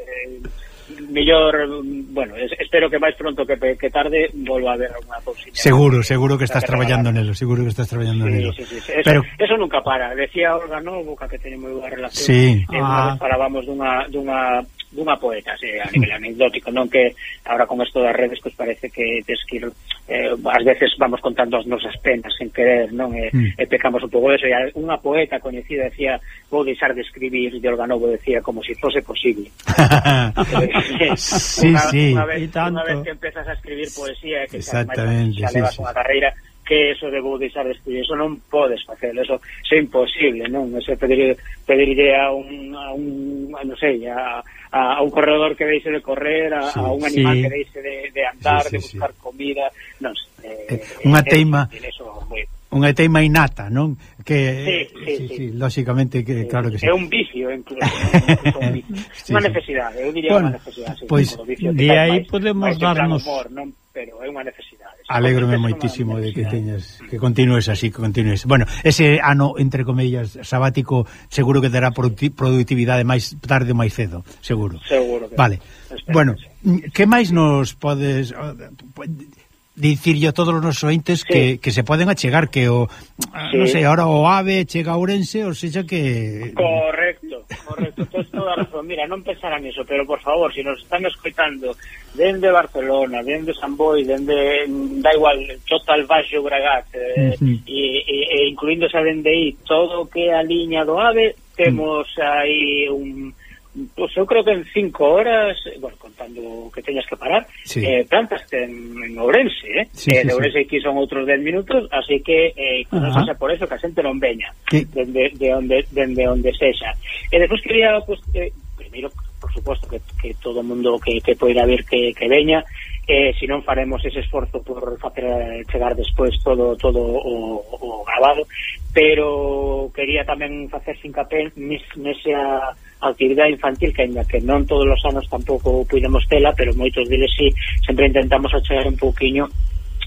mellor, bueno, espero que máis pronto que, que tarde volva a haber unha cousinha. Seguro, seguro que estás traballando nelo, seguro que estás traballando sí, nelo. Sí, sí, sí. Eso, Pero... eso nunca para. Decía Olga Novo, que teñemos boa relación, sí. eh, ah. parábamos dunha, dunha dunha poeta, se, a nivel mm. anecdótico, non que agora con esto das redes pues parece que tes que ir, eh, ás veces vamos contando as nosas penas sen querer, non? E, mm. e pecamos un pouco eso, e unha poeta coñecida decía, vou deixar de escribir, e Olga Novo decía, como se si fose posible. sí, sí, una vez, e tanto. Unha vez que empezas a escribir poesía, que xa, xa levas sí. unha carreira, que eso de vou deixar de estudiar, eso non podes facer, eso é imposible, non? Eso pedir, pedirlle a un, a un a, non sei, a, a, a un corredor que deixe de correr, a, sí, a un animal sí. que deixe de, de andar, sí, sí, de buscar sí. comida, non sei. Eh, eh, eh Unha eh, teima... Eh, eso, muy unha teima innata, non? Que sí, sí, sí, sí, sí. lógicamente que sí, claro que sí. É un vicio incluso, un vicio. sí, unha necesidade, eu diría bueno, unha necesidade, sí, pois, pues, de aí podemos máis darnos humor, non? pero é unha necesidade. Alégrome moitísimo de que teñas que continúes así, que continúes. Bueno, ese ano entre comillas sabático seguro que terá productividade máis tarde ou máis cedo, seguro. Seguro. Que vale. Espero bueno, mm, que máis nos podes dicirlle a todos os nosos ointes sí. que, que se poden achegar que o ah, sí. non sei, ahora o AVE chega a Ourense, ou seja que Correcto, correcto, tes toda a razón. Mira, non pensarán eso, pero por favor, se si nos están escoitando dende Barcelona, dende San Boi, dende, mm, da igual, Chota al Baixo Bragat, eh, e, e, e incluíndose a dende aí, todo que a liña do AVE, temos aí un... Pues eu creo que en cinco horas, bueno, contando que teñas que parar, sí. eh, plantas en, en Ourense, eh? Sí, eh, sí, de Ourense sí. aquí son outros 10 minutos, así que eh, uh -huh. xa por eso que a xente non veña, dende, de onde, dende onde sexa. E despois quería, pues, eh, primeiro por suposto que, que todo o mundo que, que poida ver que, que veña. Eh, si non faremos ese esforzo por facer eh, chegar despois todo todo o, o grabado pero quería tamén facer sincapé nes, nesa actividade infantil que ainda que non todos os anos tampouco puidemos tela pero moitos deles sí, sempre intentamos achegar un pouquiño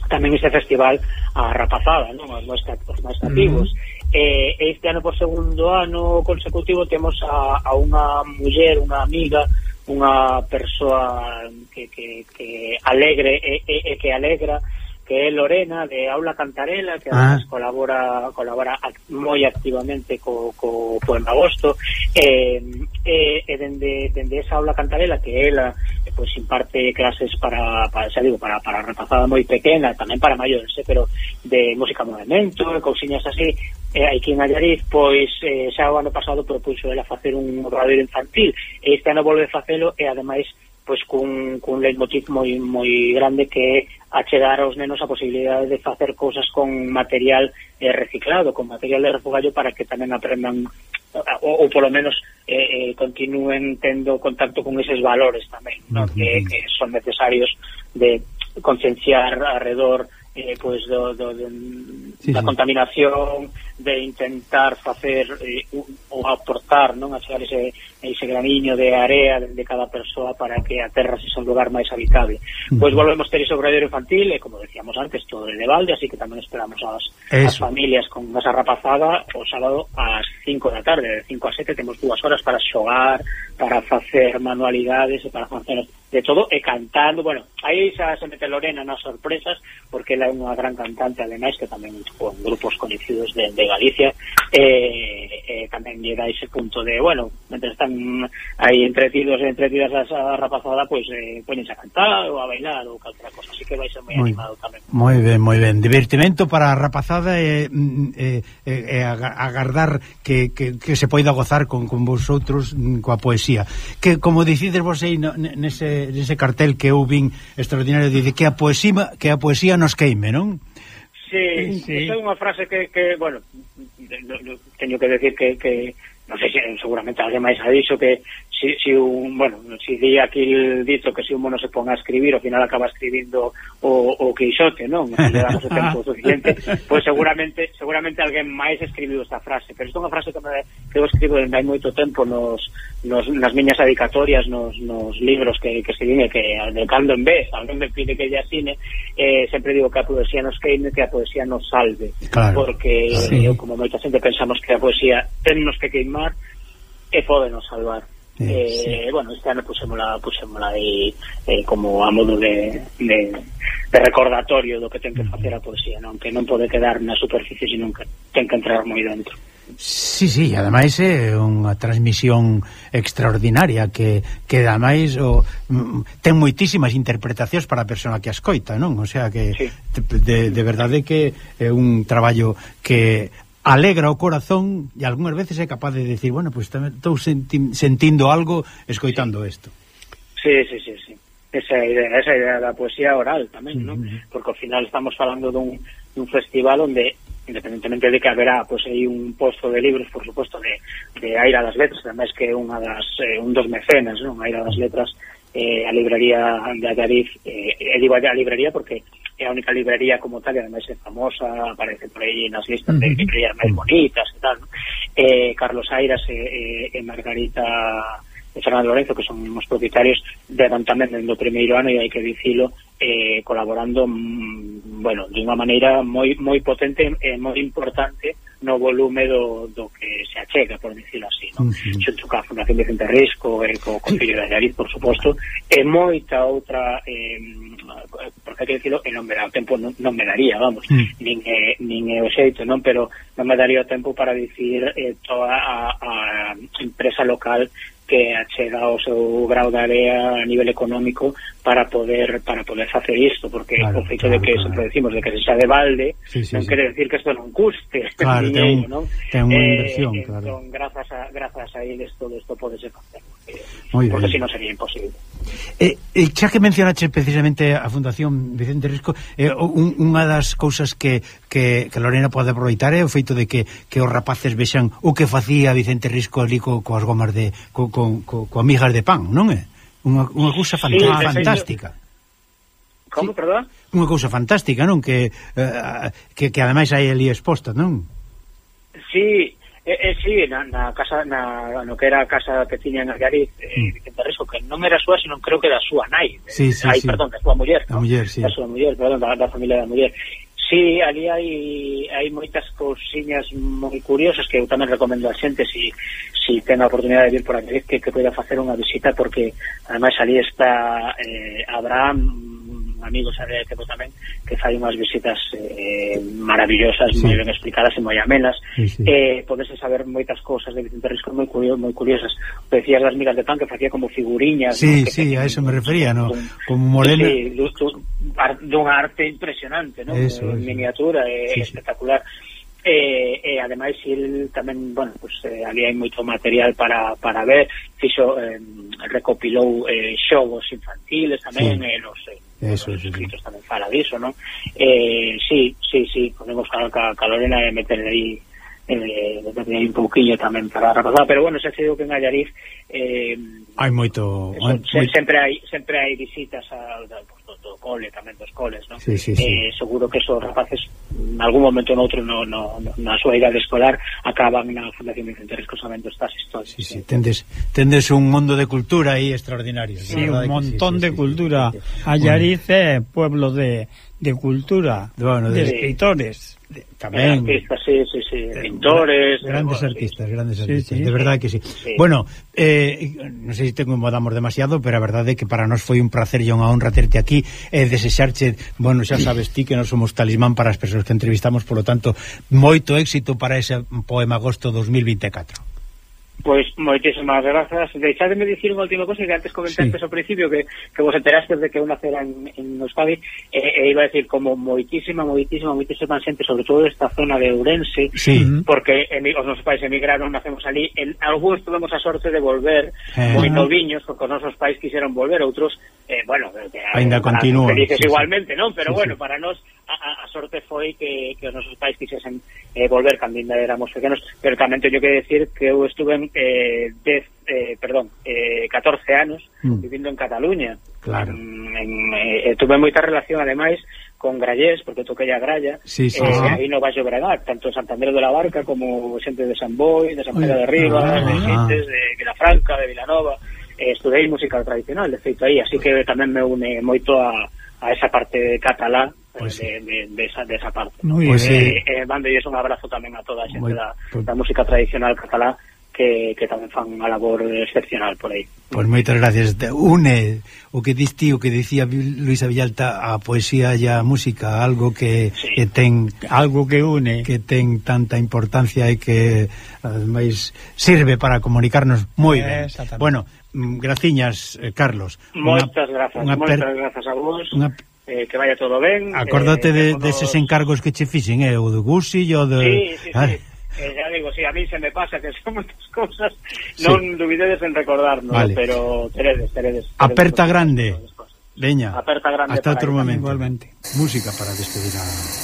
tamén ese festival a rapazada non? os máis, os máis cativos mm. -hmm eh, este ano por segundo ano consecutivo temos a, a unha muller, unha amiga unha persoa que, que, que alegre e, e, e que alegra que é Lorena de Aula Cantarela que ah. colabora colabora act moi activamente co, co Poema Agosto e, e, e dende, dende esa Aula Cantarela que ela pues, imparte clases para, para xa digo, para, para rapazada moi pequena tamén para maiores, eh, pero de música movimento e cousiñas así eh, aquí en Allariz pois eh, xa o ano pasado propuxo ela facer un radio infantil e este ano volve facelo e ademais pois cun, cun leitmotiv moi, moi grande que é achegar aos nenos a posibilidade de facer cousas con material eh, reciclado, con material de refugallo para que tamén aprendan ou, ou polo menos eh, eh, continúen tendo contacto con eses valores tamén, no? que, que son necesarios de concienciar alrededor eh, pues, do, do, de, sí, sí. da contaminación de intentar facer eh, un, ou aportar non a chegar ese, ese graniño de area de cada persoa para que a terra se un lugar máis habitable. Pois volvemos ter iso obradoiro infantil e como decíamos antes, todo de balde, así que tamén esperamos as, Eso. as familias con esa rapazada o sábado ás 5 da tarde, de 5 a 7 temos dúas horas para xogar, para facer manualidades e para facer de todo e cantando, bueno, aí xa se mete Lorena nas sorpresas porque ela é unha gran cantante ademais que tamén con grupos coñecidos de, de de Galicia e, e tamén lle dá ese punto de, bueno, mentre están aí entretidos e entretidas a, a rapazada, pois pues, eh, poñense a cantar ou a bailar ou calquera cosa, así que vai ser moi, moi animado tamén. Moi ben, moi ben. Divertimento para a rapazada e, e, e, e agardar que, que, que se poida gozar con, con vosotros mm, coa poesía. Que, como dicides vos aí nese, nese cartel que eu vin extraordinario, dice que a poesía, que a poesía nos queime, non? sí, sí. é unha frase que, que bueno, teño que decir que, que non sei se seguramente alguén máis a dixo que si, si un, bueno, si di aquí el dito que si un mono se pon a escribir, ao final acaba escribindo o, o Quixote, non? Se le damos o tempo suficiente, pois pues seguramente seguramente alguén máis escribiu esta frase, pero isto é unha frase que, me, que eu escribo dende hai moito tempo nos, nos, nas miñas adicatorias, nos, nos libros que, que escribí, que de cando en vez, alguén me pide que ella cine, eh, sempre digo que a poesía nos queime, que a poesía nos salve, claro, porque sí. eu, como moita xente, pensamos que a poesía tennos que queimar, e podenos salvar Sí, eh, bueno, este ano pusémola, pusémola aí eh, como a modo de, de, de recordatorio do que ten que facer a poesía, non que non pode quedar na superficie, sino que ten que entrar moi dentro. Sí, sí, ademais é unha transmisión extraordinaria que, que ademais o, mm, ten moitísimas interpretacións para a persona que a escoita, non? O sea que sí. de, de verdade que é un traballo que alegra o corazón e algunhas veces é capaz de decir, bueno, pois pues, estou senti sentindo algo escoitando isto. Sí, sí, sí, sí. Esa idea, esa idea da poesía oral tamén, mm -hmm. non? Porque ao final estamos falando dun, dun festival onde independentemente de que haberá pois hai un posto de libros, por suposto, de, de Aira das Letras, además que é unha das eh, un dos mecenas, non? Aira das Letras eh, a librería de Adariz, eh, e digo a librería porque é a única librería como tal, e ademais é famosa, aparece por aí nas listas de librerías máis bonitas e tal, eh, Carlos Airas e, eh, e, eh, e Margarita e Fernando Lorenzo, que son os propietarios, deban tamén do primeiro ano, e hai que dicilo, eh, colaborando, mm, bueno, de unha maneira moi moi potente e moi importante no volume do, do que se achega, por decirlo así, non? Uh -huh. Xunto ca Fundación Vicente Risco e co Concello de David, por suposto, e moita outra eh, porque hai que dicilo, e non me dá o tempo non, non me daría, vamos, uh -huh. nin, eh, nin é o xeito, non? Pero non me daría o tempo para dicir eh, toda a, a empresa local que achega o seu grau de área a nivel económico para poder para poder facer isto, porque claro, o feito claro, de que claro. sempre decimos de que se xa de balde sí, sí, non sí. quere decir que isto non custe claro, dinheiro, un, non? Ten unha eh, inversión, eh, claro. Entón, grazas a, grazas a eles todo isto podese facer. Moi porque si non sería imposible. E, e xa que mencionaste precisamente a Fundación Vicente Risco eh, un, unha das cousas que, que, que Lorena pode aproveitar é eh, o feito de que, que os rapaces vexan o que facía Vicente Risco ali co, coas gomas de co, co, co, co migas de pan, non é? Unha, unha cousa fant sí, fantástica Como, sí. perdón? Unha cousa fantástica, non? Que, eh, que, que ademais hai ali exposta, non? Sí, Eh, eh, sí, na, na casa, na, no que era a casa que tiña en Algariz, eh, mm. Vicente Risco, que non era súa, sino creo que da súa nai. Sí, sí, Ay, sí. perdón, da súa muller. Da ¿no? muller, sí. Da súa muller, perdón, da, da familia da muller. Sí, ali hai, hai moitas cousiñas moi curiosas que eu tamén recomendo a xente si, si ten a oportunidade de vir por aquí que, que poida facer unha visita porque ademais ali está eh, Abraham amigos a de tempo tamén que fai unhas visitas eh, maravillosas, sí. moi ben explicadas e moi amenas sí, sí. eh, podese saber moitas cousas de Vicente Risco moi, curio, moi curiosas decías das migas de pan que facía como figuriñas Sí, ¿no? sí, a eso me refería no? Un, como morena sí, dun, arte impresionante ¿no? eso, eh, eso. miniatura eh, sí, espectacular sí e, e ademais il tamén, bueno, pues, eh, ali hai moito material para, para ver, fixo eh, recopilou eh, xogos infantiles tamén, sí. eh, non eh, Eso, os inscritos sí. tamén fala diso, non? Eh, sí, sí, sí, podemos falar ca, ca Lorena e meter aí eh, meterle aí un pouquinho tamén para rapazar, pero bueno, xa se digo que en Allariz eh, hai moito... Eso, hai, se, sempre, hai, sempre hai visitas a, do cole, tamén dos coles, non? Sí, sí, sí. Eh, seguro que esos rapaces en algún momento ou outro no, no, no, na súa idade escolar acaban na Fundación Vicente Risco sabendo estas historias. Sí, sí, tendes, tendes un mundo de cultura aí extraordinario. Sí, un montón sí, sí, de sí, cultura. Sí, sí, sí. Allariz é pueblo de, de cultura, bueno, de, de escritores tamén artistas, sí, sí, sí, eh, pintores, grandes bueno, artistas, sí. grandes artistas, sí, sí. de verdade que sí. sí. Bueno, eh non sei se tengo modamos demasiado, pero a verdade é que para nós foi un placer e unha honra terte aquí e eh, desexarche, bueno, xa sabes ti que non somos talismán para as persoas que entrevistamos, polo tanto, moito éxito para ese poema agosto 2024. Pois moitísimas grazas. Deixademe dicir unha última cosa que antes comentaste ao principio que, que vos enterastes de que eu nacera en, en Euskadi e, e iba a decir como moitísima, moitísima, moitísima xente, sobre todo esta zona de Ourense, Sí. porque emi, os nosos pais emigraron, nacemos ali, en, algúns tuvemos a sorte de volver Eh. moi noviños, porque os nosos pais quixeron volver, outros, eh, bueno, que, Aínda para continúan, felices sí, sí. igualmente, non? Pero Sí, bueno, sí. para nós a, a sorte foi que, que os nosos pais quixesen eh, volver cando ainda éramos pequenos, pero tamén teño que decir que eu estuve eh, dez, eh, perdón, eh, 14 anos mm. vivindo en Cataluña. Claro. Mm, en, en, eh, tuve moita relación, ademais, con Grallés, porque toquei a Gralla, sí, sí, eh, sí. aí no Baixo Bregat, tanto Santander de la Barca como xente de San Boi, de San Pedro de Rivas, ah, de ah. xentes de Vilafranca, de Vilanova, eh, estudei música tradicional, de feito aí, así que tamén me une moito a, a esa parte catalá Pois de, de, de, esa, de esa parte. Muy pois, eh, eh, mandelles un abrazo tamén a toda a xente moi, da, pois, da música tradicional catalá que, que tamén fan unha labor excepcional por aí. Pois moitas gracias. Une o que diste, o que dicía Luisa Villalta, a poesía e a música, algo que, sí. que ten algo que une, que ten tanta importancia e que ademais sirve para comunicarnos moi ben. Bueno, mm, graciñas eh, Carlos. Moitas grazas. Unha per... moitas grazas a vos. Unha eh, que vaya todo ben. Acórdate eh, de, de deses encargos que che fixen, eh, o do Gusi e o do... Sí, sí, ah. sí. Eh, ya digo, sí, a mí se me pasa que son moitas cousas, sí. non dubidedes en recordarnos, vale. pero teredes, teredes. teredes Aperta grande. Veña. Aperta grande. Hasta outro momento. Igualmente. Música para despedir a...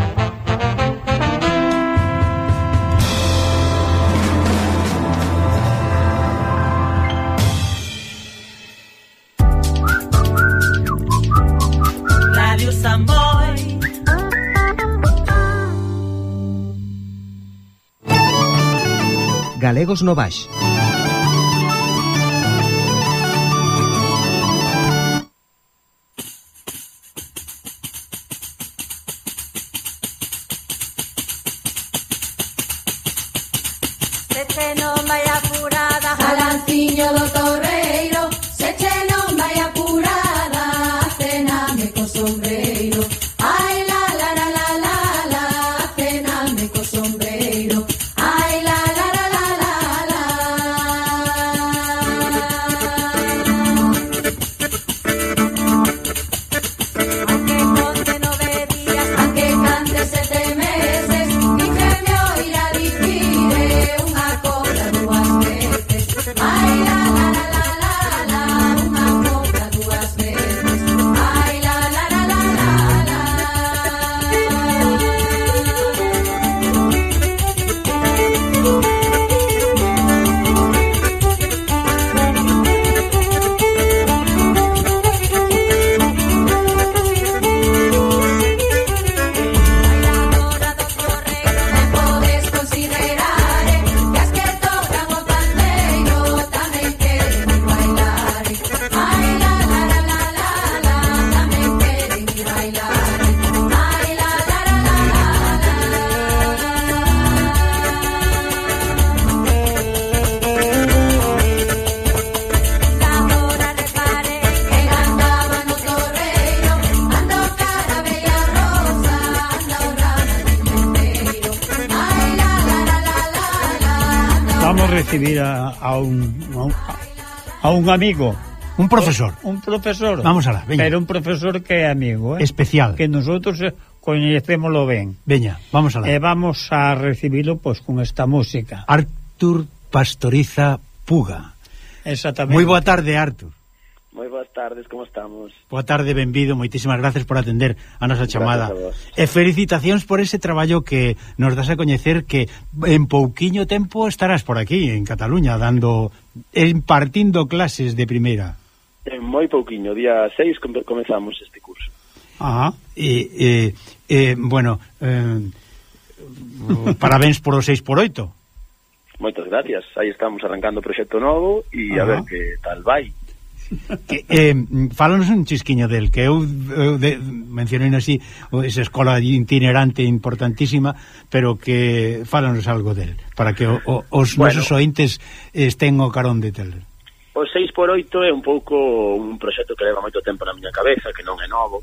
Galegos no Baix. amigo. Un profesor. Eh, un profesor. Vamos alá, veña. Pero un profesor que é amigo, eh? Especial. Que nosotros eh, coñecémolo ben. Veña, vamos alá. E vamos a recibilo pois con esta música. Artur Pastoriza Puga. Exactamente. Moi boa tarde, Artur. Moi boas tardes, como estamos? Boa tarde, benvido, moitísimas gracias por atender a nosa chamada. A e felicitacións por ese traballo que nos das a coñecer que en pouquiño tempo estarás por aquí, en Cataluña, dando impartindo clases de primeira? En moi pouquiño, día 6 comezamos este curso. Ah, e, e, e bueno, eh, parabéns por o 6x8. Moitas gracias, aí estamos arrancando o proxecto novo e a ver que tal vai que, eh, fálanos un chisquiño del que eu, eu de, mencionei así esa escola itinerante importantísima pero que fálanos algo del para que o, o, os bueno, nosos ointes estén o carón de tel. O 6x8 é un pouco un proxecto que leva moito tempo na miña cabeza que non é novo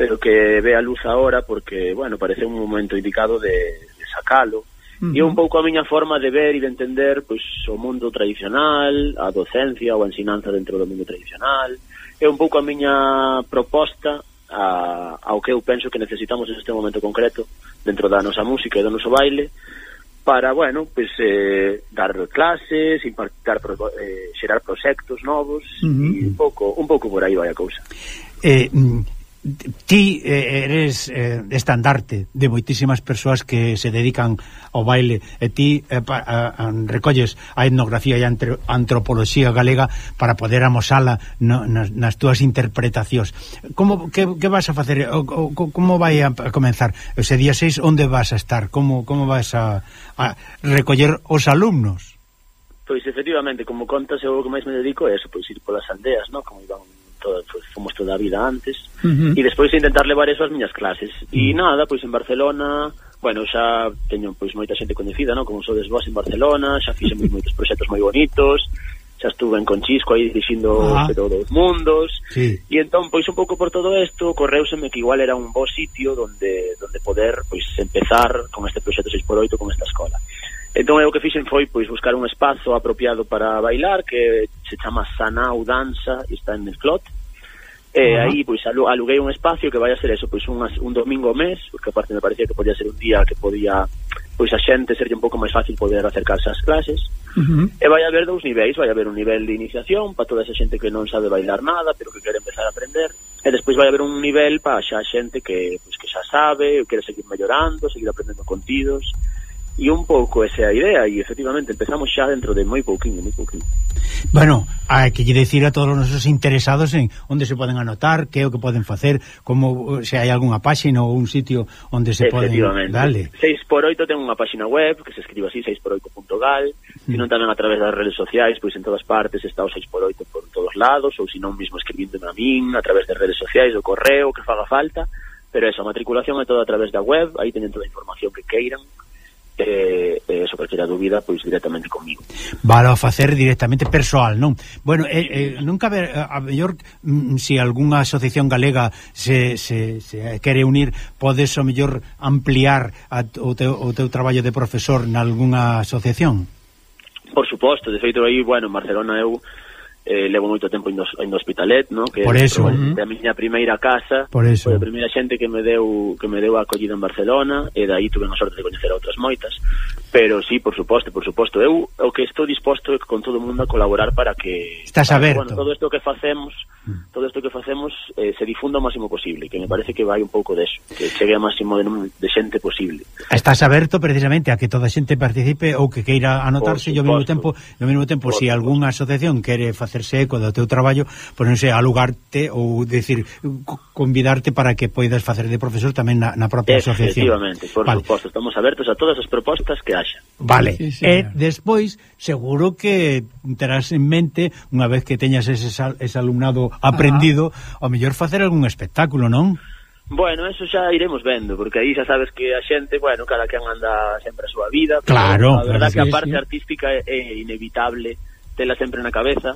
pero que ve a luz agora porque, bueno, parece un momento indicado de, de sacalo. Uh -huh. E un pouco a miña forma de ver e de entender pois o mundo tradicional, a docencia ou a ensinanza dentro do mundo tradicional. É un pouco a miña proposta a, ao que eu penso que necesitamos neste momento concreto dentro da nosa música e do noso baile para, bueno, pues, eh, dar clases, impartar, eh, xerar proxectos novos uh -huh. e un pouco, un pouco por aí vai a cousa. Eh, mm, ti eh, eres eh, estandarte de moitísimas persoas que se dedican ao baile. E ti eh, pa, a, a, recolles a etnografía e a antropoloxía galega para poder amosala no, nas, nas túas interpretacións. Como, que, que vas a facer? O, o, como vai a comenzar? Ese día 6 onde vas a estar? Como, como vas a, a recoller os alumnos? Pois efectivamente, como contas, eu o que máis me dedico é eso, pois ir polas aldeas, no? como iban todo, pues, fomos toda a vida antes uh -huh. e despois intentar levar eso ás miñas clases e nada, pois en Barcelona bueno, xa teño pois moita xente coñecida, non? Como sodes vos en Barcelona, xa fixemos moitos proxectos moi bonitos, xa estuve en Conchisco aí dirixindo ah. todos mundos. Sí. E entón pois un pouco por todo isto, correuseme que igual era un bo sitio donde donde poder pois empezar con este proxecto 6x8 con esta escola. Entón eu o que fixen foi pois buscar un espazo apropiado para bailar que se chama Sanau Danza e está en Esclot. E uh -huh. aí pois aluguei un espacio que vai a ser eso, pois un, un domingo ao mes, porque aparte me parecía que podía ser un día que podía pois a xente serlle un pouco máis fácil poder acercarse ás clases. Uh -huh. E vai haber dous niveis, vai haber un nivel de iniciación para toda esa xente que non sabe bailar nada, pero que quere empezar a aprender, e despois vai haber un nivel para xa xente que pois que xa sabe, que quere seguir mellorando, seguir aprendendo contidos. E un pouco esa é a idea e efectivamente empezamos xa dentro de moi pouquinho, moi pouquinho. Bueno, hai que dicir a todos os nosos interesados en onde se poden anotar, que é o que poden facer, como se hai algunha páxina ou un sitio onde se poden dale. 6x8 ten unha páxina web que se escribe así 6x8.gal, mm. non tamén a través das redes sociais, pois en todas partes está o 6x8 por todos lados ou se non mesmo escribíndome a min a través das redes sociais, o correo que faga falta, pero esa matriculación é toda a través da web, aí teñen toda a información que queiran eh, eh, sobre calquera dúbida, pois directamente comigo. Vale, a facer directamente persoal, non? Bueno, eh, eh, nunca ver, eh, a mellor, mm, se si algunha asociación galega se, se, se quere unir, podes o mellor ampliar a, o, teu, o teu traballo de profesor nalgúnha asociación? Por suposto, de feito aí, bueno, Barcelona eu eh, levo moito tempo indo, indo hospitalet, no? que Por eso, uh -huh. a miña primeira casa, Por eso. foi a primeira xente que me deu que me deu a acollida en Barcelona, e dai tuve a sorte de coñecer a outras moitas, Pero sí, por suposto, por suposto. Eu o que estou disposto é con todo o mundo a colaborar para que Estás para, aberto. Bueno, todo isto que facemos, mm. todo isto que facemos eh, se difunda o máximo posible, que me parece que vai un pouco deso, que chegue ao máximo de, de xente posible. Estás aberto precisamente a que toda a xente participe ou que queira anotarse e ao mesmo tempo, ao mesmo tempo, se si algunha asociación quere facerse eco do teu traballo, pois non sei, alugarte ou decir convidarte para que poidas facer de profesor tamén na, na propia asociación. Efectivamente, por vale. suposto, estamos abertos a todas as propostas que haxa. Vale, sí, sí, e despois seguro que terás en mente unha vez que teñas ese, ese alumnado aprendido, ah. o mellor facer algún espectáculo, non? Bueno, eso xa iremos vendo, porque aí xa sabes que a xente, bueno, cada quen anda sempre a súa vida, claro, a verdad claro, que a parte sí. artística é inevitable tela sempre na cabeza,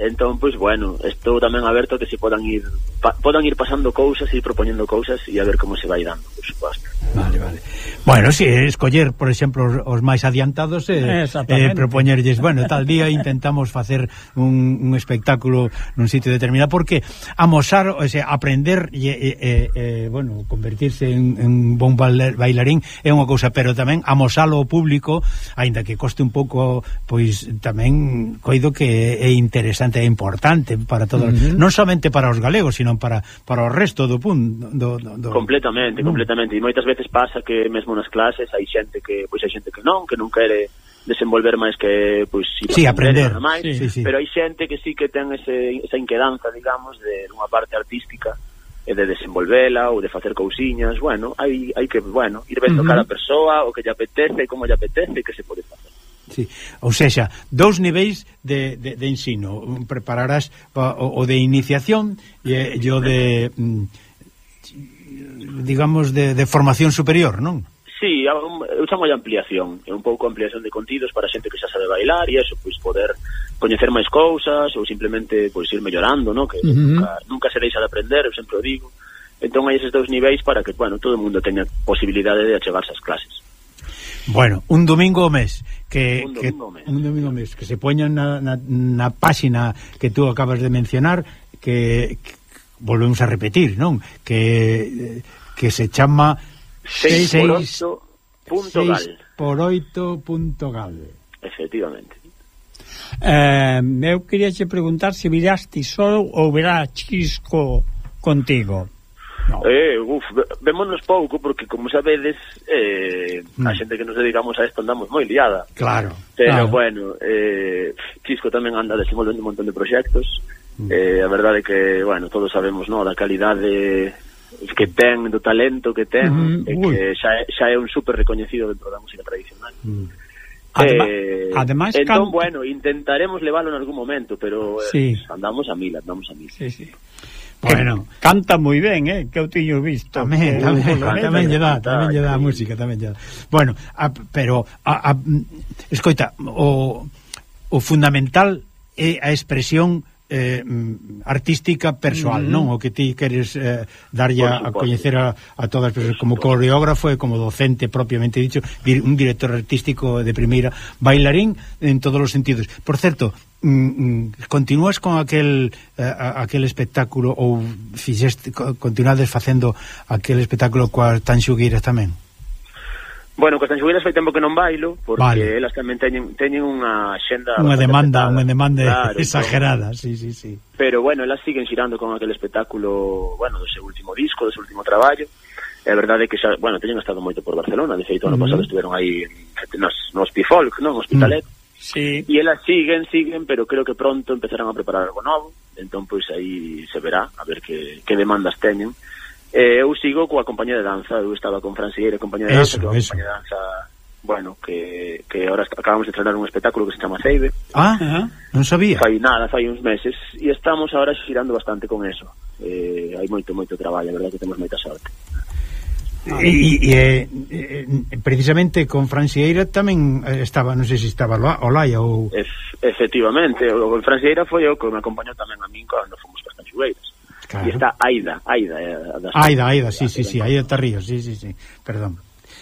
Entón, pois, bueno, estou tamén aberto a que se podan ir pa, podan ir pasando cousas e propoñendo cousas e a ver como se vai dando, por suposto. Vale, vale. Bueno, si, sí, escoller, por exemplo, os máis adiantados e eh, eh, propoñerlles, bueno, tal día intentamos facer un, un espectáculo nun sitio determinado, porque amosar, o sea, aprender e, e, e, bueno, convertirse en, en bon bailarín é unha cousa, pero tamén amosalo ao público, aínda que coste un pouco, pois tamén coido que é interesante bastante importante para todos, uh -huh. non somente para os galegos, sino para para o resto do pun do, do, do... completamente, completamente. E moitas veces pasa que mesmo nas clases hai xente que pois hai xente que non, que non quere desenvolver máis que pois si sí, aprender, máis, sí, sí, pero hai xente que sí que ten ese, esa inquedanza, digamos, de unha parte artística e de desenvolvela ou de facer cousiñas, bueno, hai hai que, bueno, ir vendo uh -huh. cada persoa o que lle apetece e como lle apetece e que se pode facer. Sí. Ou seja, dous niveis de, de, de ensino. Prepararás o, o de iniciación e, e o de mm, digamos de, de formación superior, non? Sí, eu chamo de ampliación, é un pouco ampliación de contidos para xente que xa sabe bailar e eso, pois poder coñecer máis cousas ou simplemente pois ir mellorando, no? que uh -huh. nunca, nunca se deixa de aprender, eu sempre o digo. Entón hai eses dous niveis para que, bueno, todo o mundo teña posibilidade de achegarse ás clases. Bueno, un domingo ao mes que un domingo, que, mes. Un domingo mes que se poñan na, na, na páxina que tú acabas de mencionar que, que volvemos a repetir, non? Que que se chama 6x8.gal. Efectivamente. Eh, eu queria che preguntar se viraste solo só ou verá Chisco contigo. No. Eh, uf, vémonos pouco porque como sabedes, eh, mm. a xente que nos dedicamos a isto andamos moi liada. Claro. Pero claro. bueno, eh, Chisco tamén anda desenvolvendo un montón de proxectos. Mm. Eh, a verdade é que, bueno, todos sabemos, no, da calidade que ten, do talento que ten, mm, e que xa é, xa é un super recoñecido dentro da música tradicional. Mm. Ademais, eh, ademais entón, can... bueno, intentaremos leválo en algún momento, pero eh, sí. andamos a mil, andamos a mil. Sí, sí. Bueno, canta moi ben, eh, que eu teño visto. Tamén, que, tamén, tamén, tamén lle dá, tamén lle dá música, tamén lle dá. Bueno, a, pero a, a, escoita, o o fundamental é a expresión eh, artística persoal, mm. non? O que ti queres eh, darlle a coñecer a, a todas as persoas como coreógrafo e como docente propiamente dicho, un director artístico de primeira, bailarín en todos os sentidos. Por certo, mm, mm continúas con aquel eh, aquel espectáculo ou fixeste continuades facendo aquel espectáculo coas Tanxugueiras tamén? Bueno, Costa Anxugueiras fai tempo que non bailo porque vale. elas tamén teñen teñen unha xenda unha demanda, unha demanda claro, entón exagerada, claro. sí, sí, sí. Pero bueno, elas siguen xirando con aquel espectáculo, bueno, do seu último disco, do seu último traballo. É verdade que xa, bueno, teñen estado moito por Barcelona, de feito ano mm. pasado estiveron aí nos, no Hospifolk, non, Hospitalet. Mm. Sí. E elas siguen, siguen, pero creo que pronto empezarán a preparar algo novo, entón pois aí se verá a ver que, que demandas teñen. Eh, eu sigo coa compañía de danza, eu estaba con Francieira, compañía de danza, eso, compañía de danza, bueno, que, que ahora acabamos de estrenar un espectáculo que se chama Ceibe. Ah, non sabía. Fai nada, fai uns meses, e estamos ahora xirando bastante con eso. Eh, hai moito, moito traballo, a verdade que temos moita sorte. E, e, e precisamente con Francieira tamén eh, estaba, non sei se estaba Olaya ou... Ef, efectivamente, o Francieira foi o que me acompañou tamén a min cando fomos para as Claro. E está Aida, Aida, eh, Aida, Aida, sí, sí, sí, Aida Tarrío, sí, sí, sí, perdón.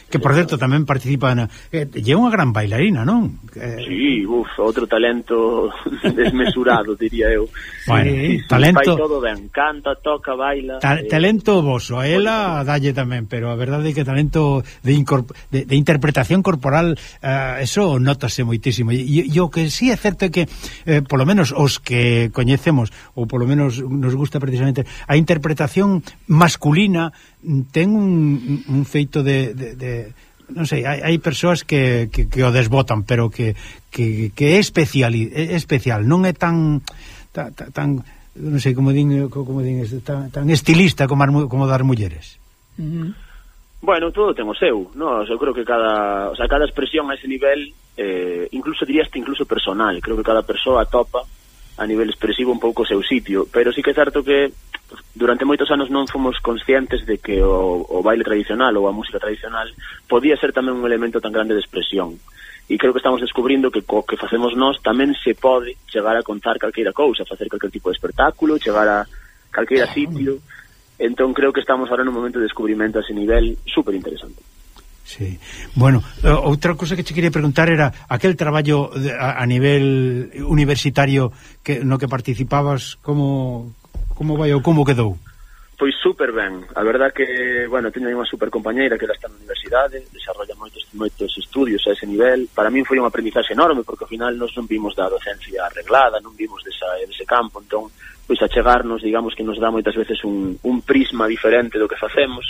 que por certo tamén participa na... Eh, lle unha gran bailarina, non? Eh... Sí, uf, outro talento desmesurado, diría eu. Bueno, sí, talento... Fai todo ben, canta, toca, baila... Ta eh... Talento voso, a ela dalle tamén, pero a verdade é que talento de, incorp... de, de interpretación corporal, eh, eso notase moitísimo. E, e o que sí é certo é que, eh, polo menos os que coñecemos, ou polo menos nos gusta precisamente, a interpretación masculina ten un, un feito de, de, de non sei, hai, hai persoas que, que, que o desbotan, pero que, que, que é, especial, é especial, non é tan tan, tan non sei como din, como din tan, tan estilista como as, como das mulleres. Bueno, todo ten o seu, no, eu creo que cada, o sea, cada expresión a ese nivel eh, incluso dirías incluso personal, creo que cada persoa atopa a nivel expresivo un pouco o seu sitio, pero sí que é certo que durante moitos anos non fomos conscientes de que o, o baile tradicional ou a música tradicional podía ser tamén un elemento tan grande de expresión e creo que estamos descubrindo que co que facemos nós tamén se pode chegar a contar calqueira cousa, facer calquer tipo de espectáculo, chegar a calqueira sitio. Entón creo que estamos ahora nun momento de descubrimento a ese nivel super interesante. Sí. Bueno, eh, outra cousa que che quería preguntar era aquel traballo de, a, a nivel universitario que no que participabas, como como vai ou como quedou? Pois super ben. A verdad que, bueno, teño unha super compañeira que ela está na universidade, desarrolla moitos moitos estudios a ese nivel. Para min foi unha aprendizaxe enorme porque ao final nos non vimos da docencia arreglada, non vimos desa, dese campo, entón, pois achegarnos, digamos que nos dá moitas veces un, un prisma diferente do que facemos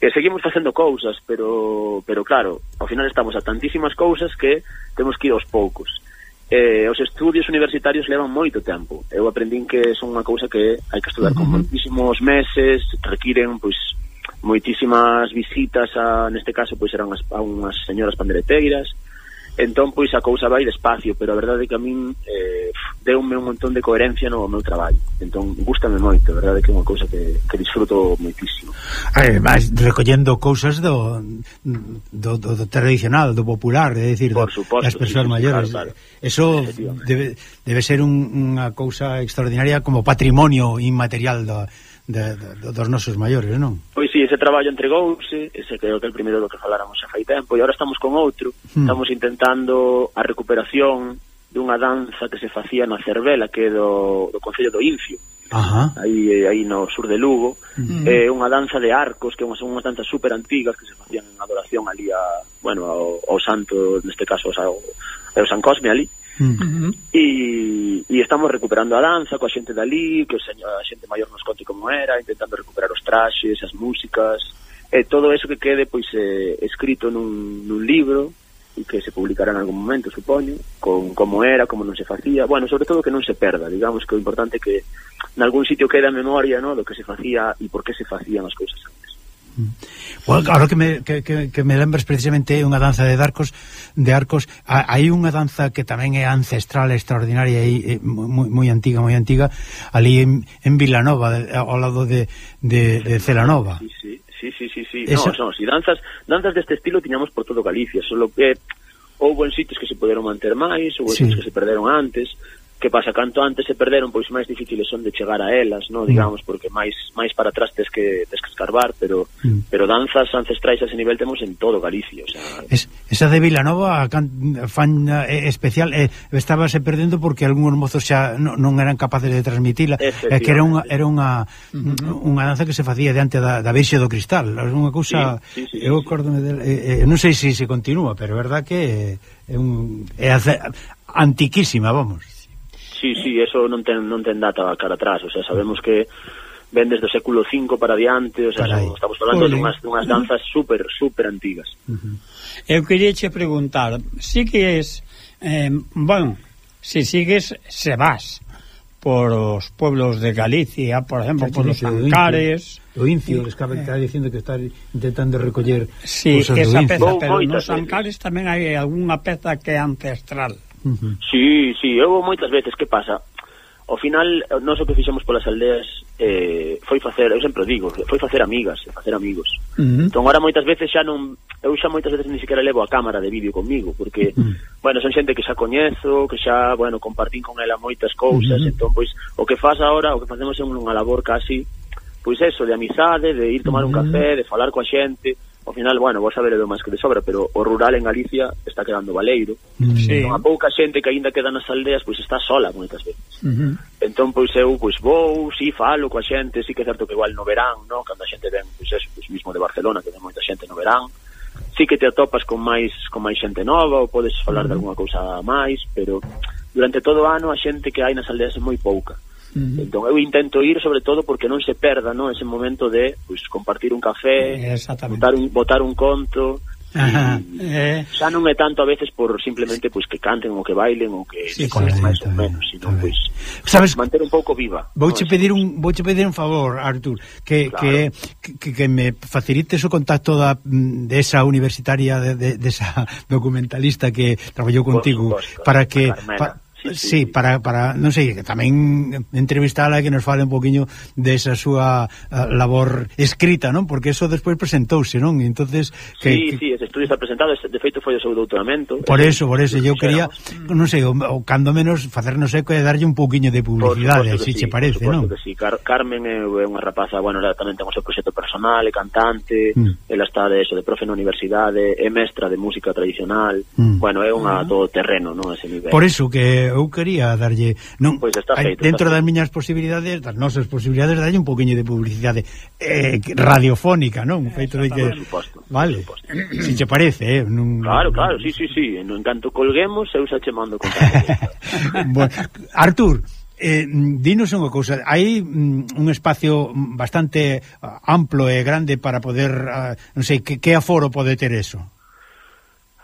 que seguimos facendo cousas, pero pero claro, ao final estamos a tantísimas cousas que temos que ir aos poucos. Eh, os estudios universitarios levan moito tempo. Eu aprendín que son unha cousa que hai que estudar uh -huh. con moitísimos meses, requiren pois moitísimas visitas a, neste caso pois eran as, a unhas señoras pandereteiras, Entón, pois, a cousa vai despacio, pero a verdade é que a min eh, deume un montón de coherencia no meu traballo. Entón, gustame moito, a verdade é que é unha cousa que, que disfruto moitísimo. Ademais, recollendo cousas do, do, do, do tradicional, do popular, é dicir, Por suposto, das persoas sí, maiores. Claro, claro. Eso debe, debe ser un, unha cousa extraordinaria como patrimonio inmaterial da, do de, de, dos nosos maiores, non? Pois si, sí, ese traballo entregouse, ese creo que é o primeiro do que faláramos xa fai tempo, e agora estamos con outro, hmm. estamos intentando a recuperación dunha danza que se facía na Cervela, que é do, do Concello do Incio, Ajá. aí aí no sur de Lugo, mm. é unha danza de arcos, que son unhas danzas super antigas que se facían en adoración ali a, bueno, ao, ao santo, neste caso ao, ao San Cosme ali. Mm. E, e estamos recuperando a danza coa xente dali, que o señor, a xente maior nos conte como era, intentando recuperar os traxes, as músicas, e todo eso que quede pois eh, escrito nun, nun libro e que se publicará en algún momento, supoño, con como era, como non se facía, bueno, sobre todo que non se perda, digamos que o importante é que en algún sitio queda a memoria, no, do que se facía e por que se facían as cousas antes. Well, ahora que me, que, que, que me lembras precisamente unha danza de arcos de arcos, hai unha danza que tamén é ancestral, extraordinaria e moi, moi antiga, moi antiga ali en, en Vilanova ao lado de, de, de Celanova Sí, sí, sí, sí, sí. Esa... No, no, si danzas, danzas deste estilo tiñamos por todo Galicia solo que houve en sitios que se poderon manter máis, houve sí. sitios que se perderon antes, que pasa? Canto antes se perderon pois máis difíciles son de chegar a elas no? Mm. Digamos porque máis máis para atrás tes que tes que escarbar pero mm. pero danzas ancestrais a ese nivel temos en todo Galicia o sea, es, esa de Vilanova can, fan eh, especial eh, estábase eh, perdendo porque algúns mozos xa non, non eran capaces de transmitila eh, que era unha era unha mm, mm, unha danza que se facía diante da, da Virxe do Cristal unha cousa sí, sí, sí, eu acórdome sí. de, eh, eh, non sei se se continúa pero é verdad que é, un, é antiquísima vamos. Sí, sí, eso non ten, non ten data cara atrás, o sea, sabemos que ven desde o século V para diante, o sea, Carai. estamos falando dunhas, dunhas danzas super, super antigas. Uh -huh. Eu queria che preguntar, si que es, eh, bueno, si sigues, se vas por os pueblos de Galicia, por exemplo, por os Ancares... O Incio, les cabe estaba dicindo que está intentando recoller... Sí, esa peza, pero nos Ancares tamén hai algunha peza que é ancestral. Uh -huh. Sí, sí, eu moitas veces, que pasa? Ao final, non o que fixemos polas aldeas eh, foi facer, eu sempre digo, foi facer amigas, facer amigos. Uh -huh. Entón, ahora moitas veces xa non, eu xa moitas veces ni siquiera levo a cámara de vídeo comigo, porque, uh -huh. bueno, son xente que xa coñezo, que xa, bueno, compartín con ela moitas cousas, uh -huh. entón, pois, o que faz ahora, o que facemos é unha labor casi, pois eso, de amizade, de ir tomar uh -huh. un café, de falar coa xente, ao final, bueno, vos saberedo máis que de sobra, pero o rural en Galicia está quedando baleiro. Mm. Sí. Non a pouca xente que aínda queda nas aldeas, pois está sola moitas veces. Uh -huh. Entón, pois eu, pois vou, si falo coa xente, si que é certo que igual no verán, no? cando a xente ven, pois eso, pois mismo de Barcelona, que ten moita xente no verán, si que te atopas con máis con máis xente nova, ou podes falar uh -huh. de uh-huh. alguna cousa máis, pero durante todo o ano a xente que hai nas aldeas é moi pouca. -huh. Entón eu intento ir sobre todo porque non se perda, non, ese momento de pois pues, compartir un café, botar un botar un conto. Ajá, eh. Xa non é tanto a veces por simplemente pois pues, que canten ou que bailen ou que sí, correcto, máis ou menos, sino pois pues, sabes manter un pouco viva. Vouche pedir un vouche pedir un favor, Artur, que, claro. que, que que me facilites o contacto da de esa universitaria de, de, de esa documentalista que traballou contigo supuesto, para que para, Sí, sí, sí, para, para, non sei, que tamén entrevistala e que nos fale un poquinho desa de súa eh, labor escrita, non? Porque eso despois presentouse, non? E entonces que, Sí, que... sí, ese estudio está presentado, de feito foi o seu doutoramento. Por eso, por eso, eu quería, mm, non sei, o, o cando menos facernos eco e darlle un poquinho de publicidade, así sí, che parece, non? Por que sí, Car Carmen é unha rapaza, bueno, ela tamén ten o seu proxecto personal, é cantante, mm. ela está de eso, de profe na universidade, é mestra de música tradicional, mm. bueno, é unha ah. todo terreno, non? Ese nivel. Por eso que eu quería darlle non, pois está feito, dentro está das miñas posibilidades, das nosas posibilidades, darlle un poquinho de publicidade eh, radiofónica, non? O feito de que suposto, Vale. Si che parece, eh, nun... Claro, claro, si, sí, si, sí, si, sí. en tanto colguemos, eu xa che mando contacto. bueno, Artur, Eh, dinos unha cousa, hai mm, un espacio bastante amplo e grande para poder, uh, non sei, que, que aforo pode ter eso?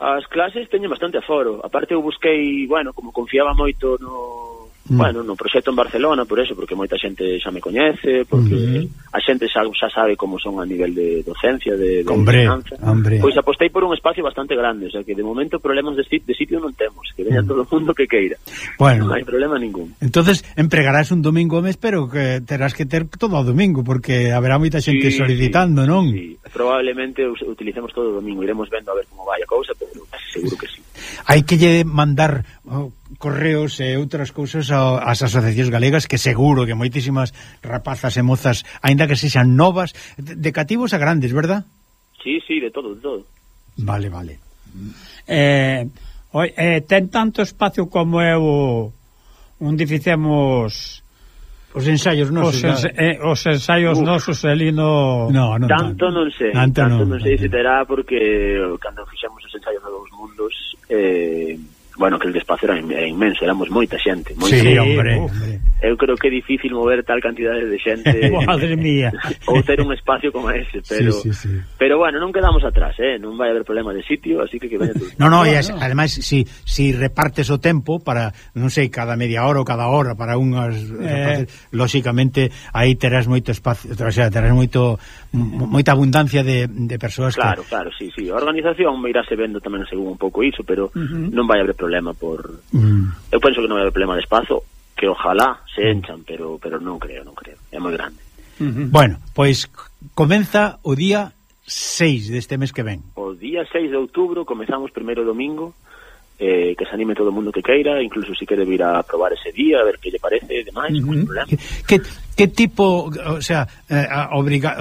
As clases teñen bastante aforo. Aparte, eu busquei, bueno, como confiaba moito no, Mm. Bueno, no proxecto en Barcelona, por eso, porque moita xente xa me coñece, porque mm. a xente xa, xa sabe como son a nivel de docencia, de, de hombre, hombre. Pois apostei por un espacio bastante grande, o sea que de momento problemas de, de sitio non temos, que veña mm. todo o mundo que queira. Bueno. Non hai problema ningún. Entonces empregarás un domingo mes, pero que terás que ter todo o domingo, porque haberá moita xente sí, solicitando, sí, non? Sí, probablemente utilicemos todo o domingo, iremos vendo a ver como vai a cousa, pero seguro que sí. Hai que lle mandar... Oh, correos e outras cousas ás asociacións galegas que seguro que moitísimas rapazas e mozas, aínda que sexan novas, de cativos a grandes, verdad? Sí, sí, de todo, de todo. Vale, vale. Eh, oi, eh, ten tanto espacio como é o onde fixemos Os ensaios nosos. Os, ens eh, os ensaios Uf. nosos ali no... no, tanto, tanto non sei, tanto, tanto non, non sei se terá porque cando fixemos os ensaios de dos mundos eh, bueno, que el despacio era, era inmenso, éramos moita xente. Moita sí, hombre. hombre. Eu creo que é difícil mover tal cantidade de xente. Madre mía. ou ter un espacio como ese, pero sí, sí, sí. pero bueno, non quedamos atrás, eh, non vai haber problema de sitio, así que que veña tú. No, no, no, es, no. además si si repartes o tempo para, non sei, cada media hora ou cada hora para unhas eh. lóxicamente aí terás moito espacio, o sea, terás moito moita abundancia de, de persoas claro, que Claro, claro, sí, sí. A organización irase vendo tamén según un pouco iso, pero uh -huh. non vai haber problema por... Mm. Eu penso que non é problema de espazo, que ojalá se mm. enchan, pero pero non creo, non creo. É moi grande. Mm -hmm. Bueno, pois comeza o día 6 deste mes que ven. O día 6 de outubro comezamos primeiro domingo, eh, que se anime todo o mundo que queira, incluso se si quere vir a probar ese día, a ver que lle parece e demais, mm -hmm. Que, que Que tipo, o sea, eh, obriga,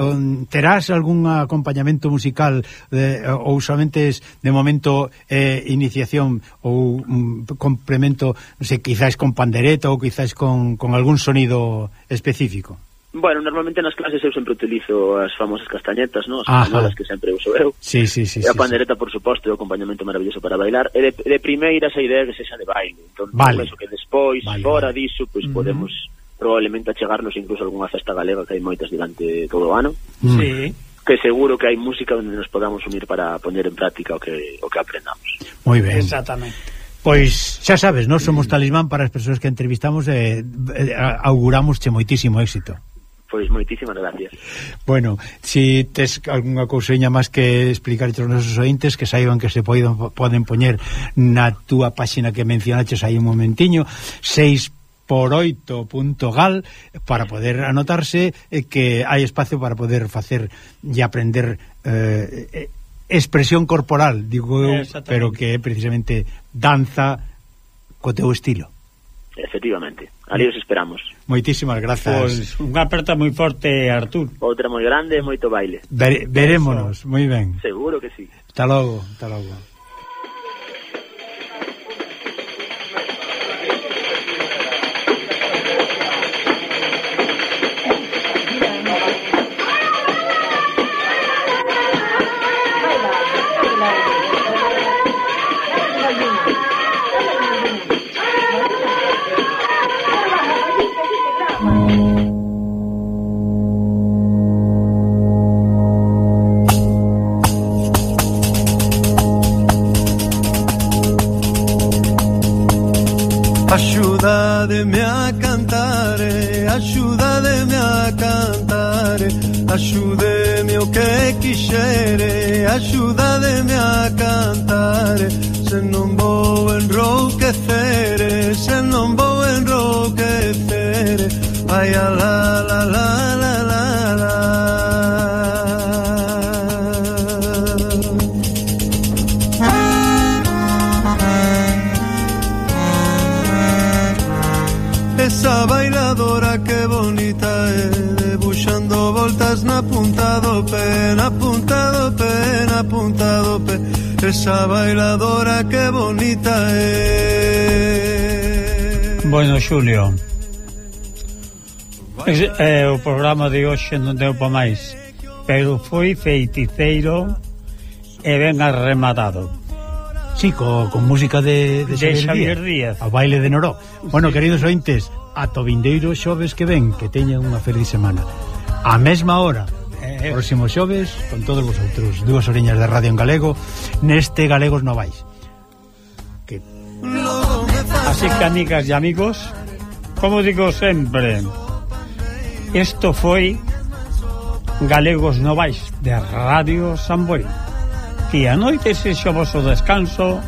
terás algún acompañamento musical eh, ou somente es de momento eh, iniciación ou um, complemento, non sei, quizás con pandereta ou quizás con, con algún sonido específico? Bueno, normalmente nas clases eu sempre utilizo as famosas castañetas, ¿no? as castañolas que sempre uso eu. Sí, sí, sí, e a pandereta, sí, sí. por suposto, é o acompañamento maravilloso para bailar. E de, de primeira esa idea que sexa de baile. Entón, vale. penso que despois, vale, fora vale. diso, pois pues, uh -huh. podemos probablemente achegarnos incluso algunha festa galega que hai moitas durante todo o ano. Mm. Sí. Que seguro que hai música onde nos podamos unir para poñer en práctica o que, o que aprendamos. Moi ben. Exactamente. Pois xa sabes, non somos talismán para as persoas que entrevistamos e eh, auguramos che moitísimo éxito. Pois moitísimas gracias. Bueno, si tes algunha couseña máis que explicar aos nosos ointes que saiban que se poden, poden poñer na túa páxina que mencionaches aí un momentiño, 6 por 8.gal para poder anotarse e que hai espacio para poder facer e aprender eh, eh expresión corporal, digo eu, pero que é precisamente danza co teu estilo. Efectivamente, ali os esperamos. Moitísimas grazas. Pois, unha aperta moi forte, Artur. Outra moi grande e moito baile. Ver, verémonos, moi ben. Seguro que sí. Hasta logo, hasta logo. Axudademe a cantar, axudademe a cantar, axudeme o que quixere, axudademe a cantar, se non vou enrouquecer, se non vou enrouquecer, vai a la la la la do pé, na punta do pé, na punta do pé Esa bailadora que bonita é Bueno, Xulio é, eh, O programa de hoxe non deu pa máis Pero foi feiticeiro e ben arrematado. Chico, con música de, de, Xavier, de Xavier Díaz, Díaz. A baile de Noró. Bueno, sí. queridos ointes, a Tobindeiro xoves que ven Que teña unha feliz semana. A mesma hora eh. Próximo xoves con todos vosotros, dúas oreñas de radio en galego, neste Galegos Novais. Que... Así que, amigas e amigos, como digo sempre, isto foi Galegos Novais de Radio Samboy. Que a noite sexa vosso descanso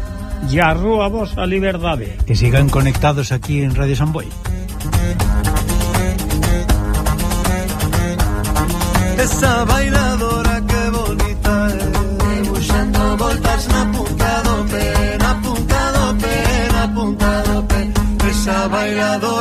e a rúa vosa liberdade. Que sigan conectados aquí en Radio Samboy. esa bailadora que bonita é Buxando voltas na punta do pé Na punta do pé, na punta do pé Esa bailadora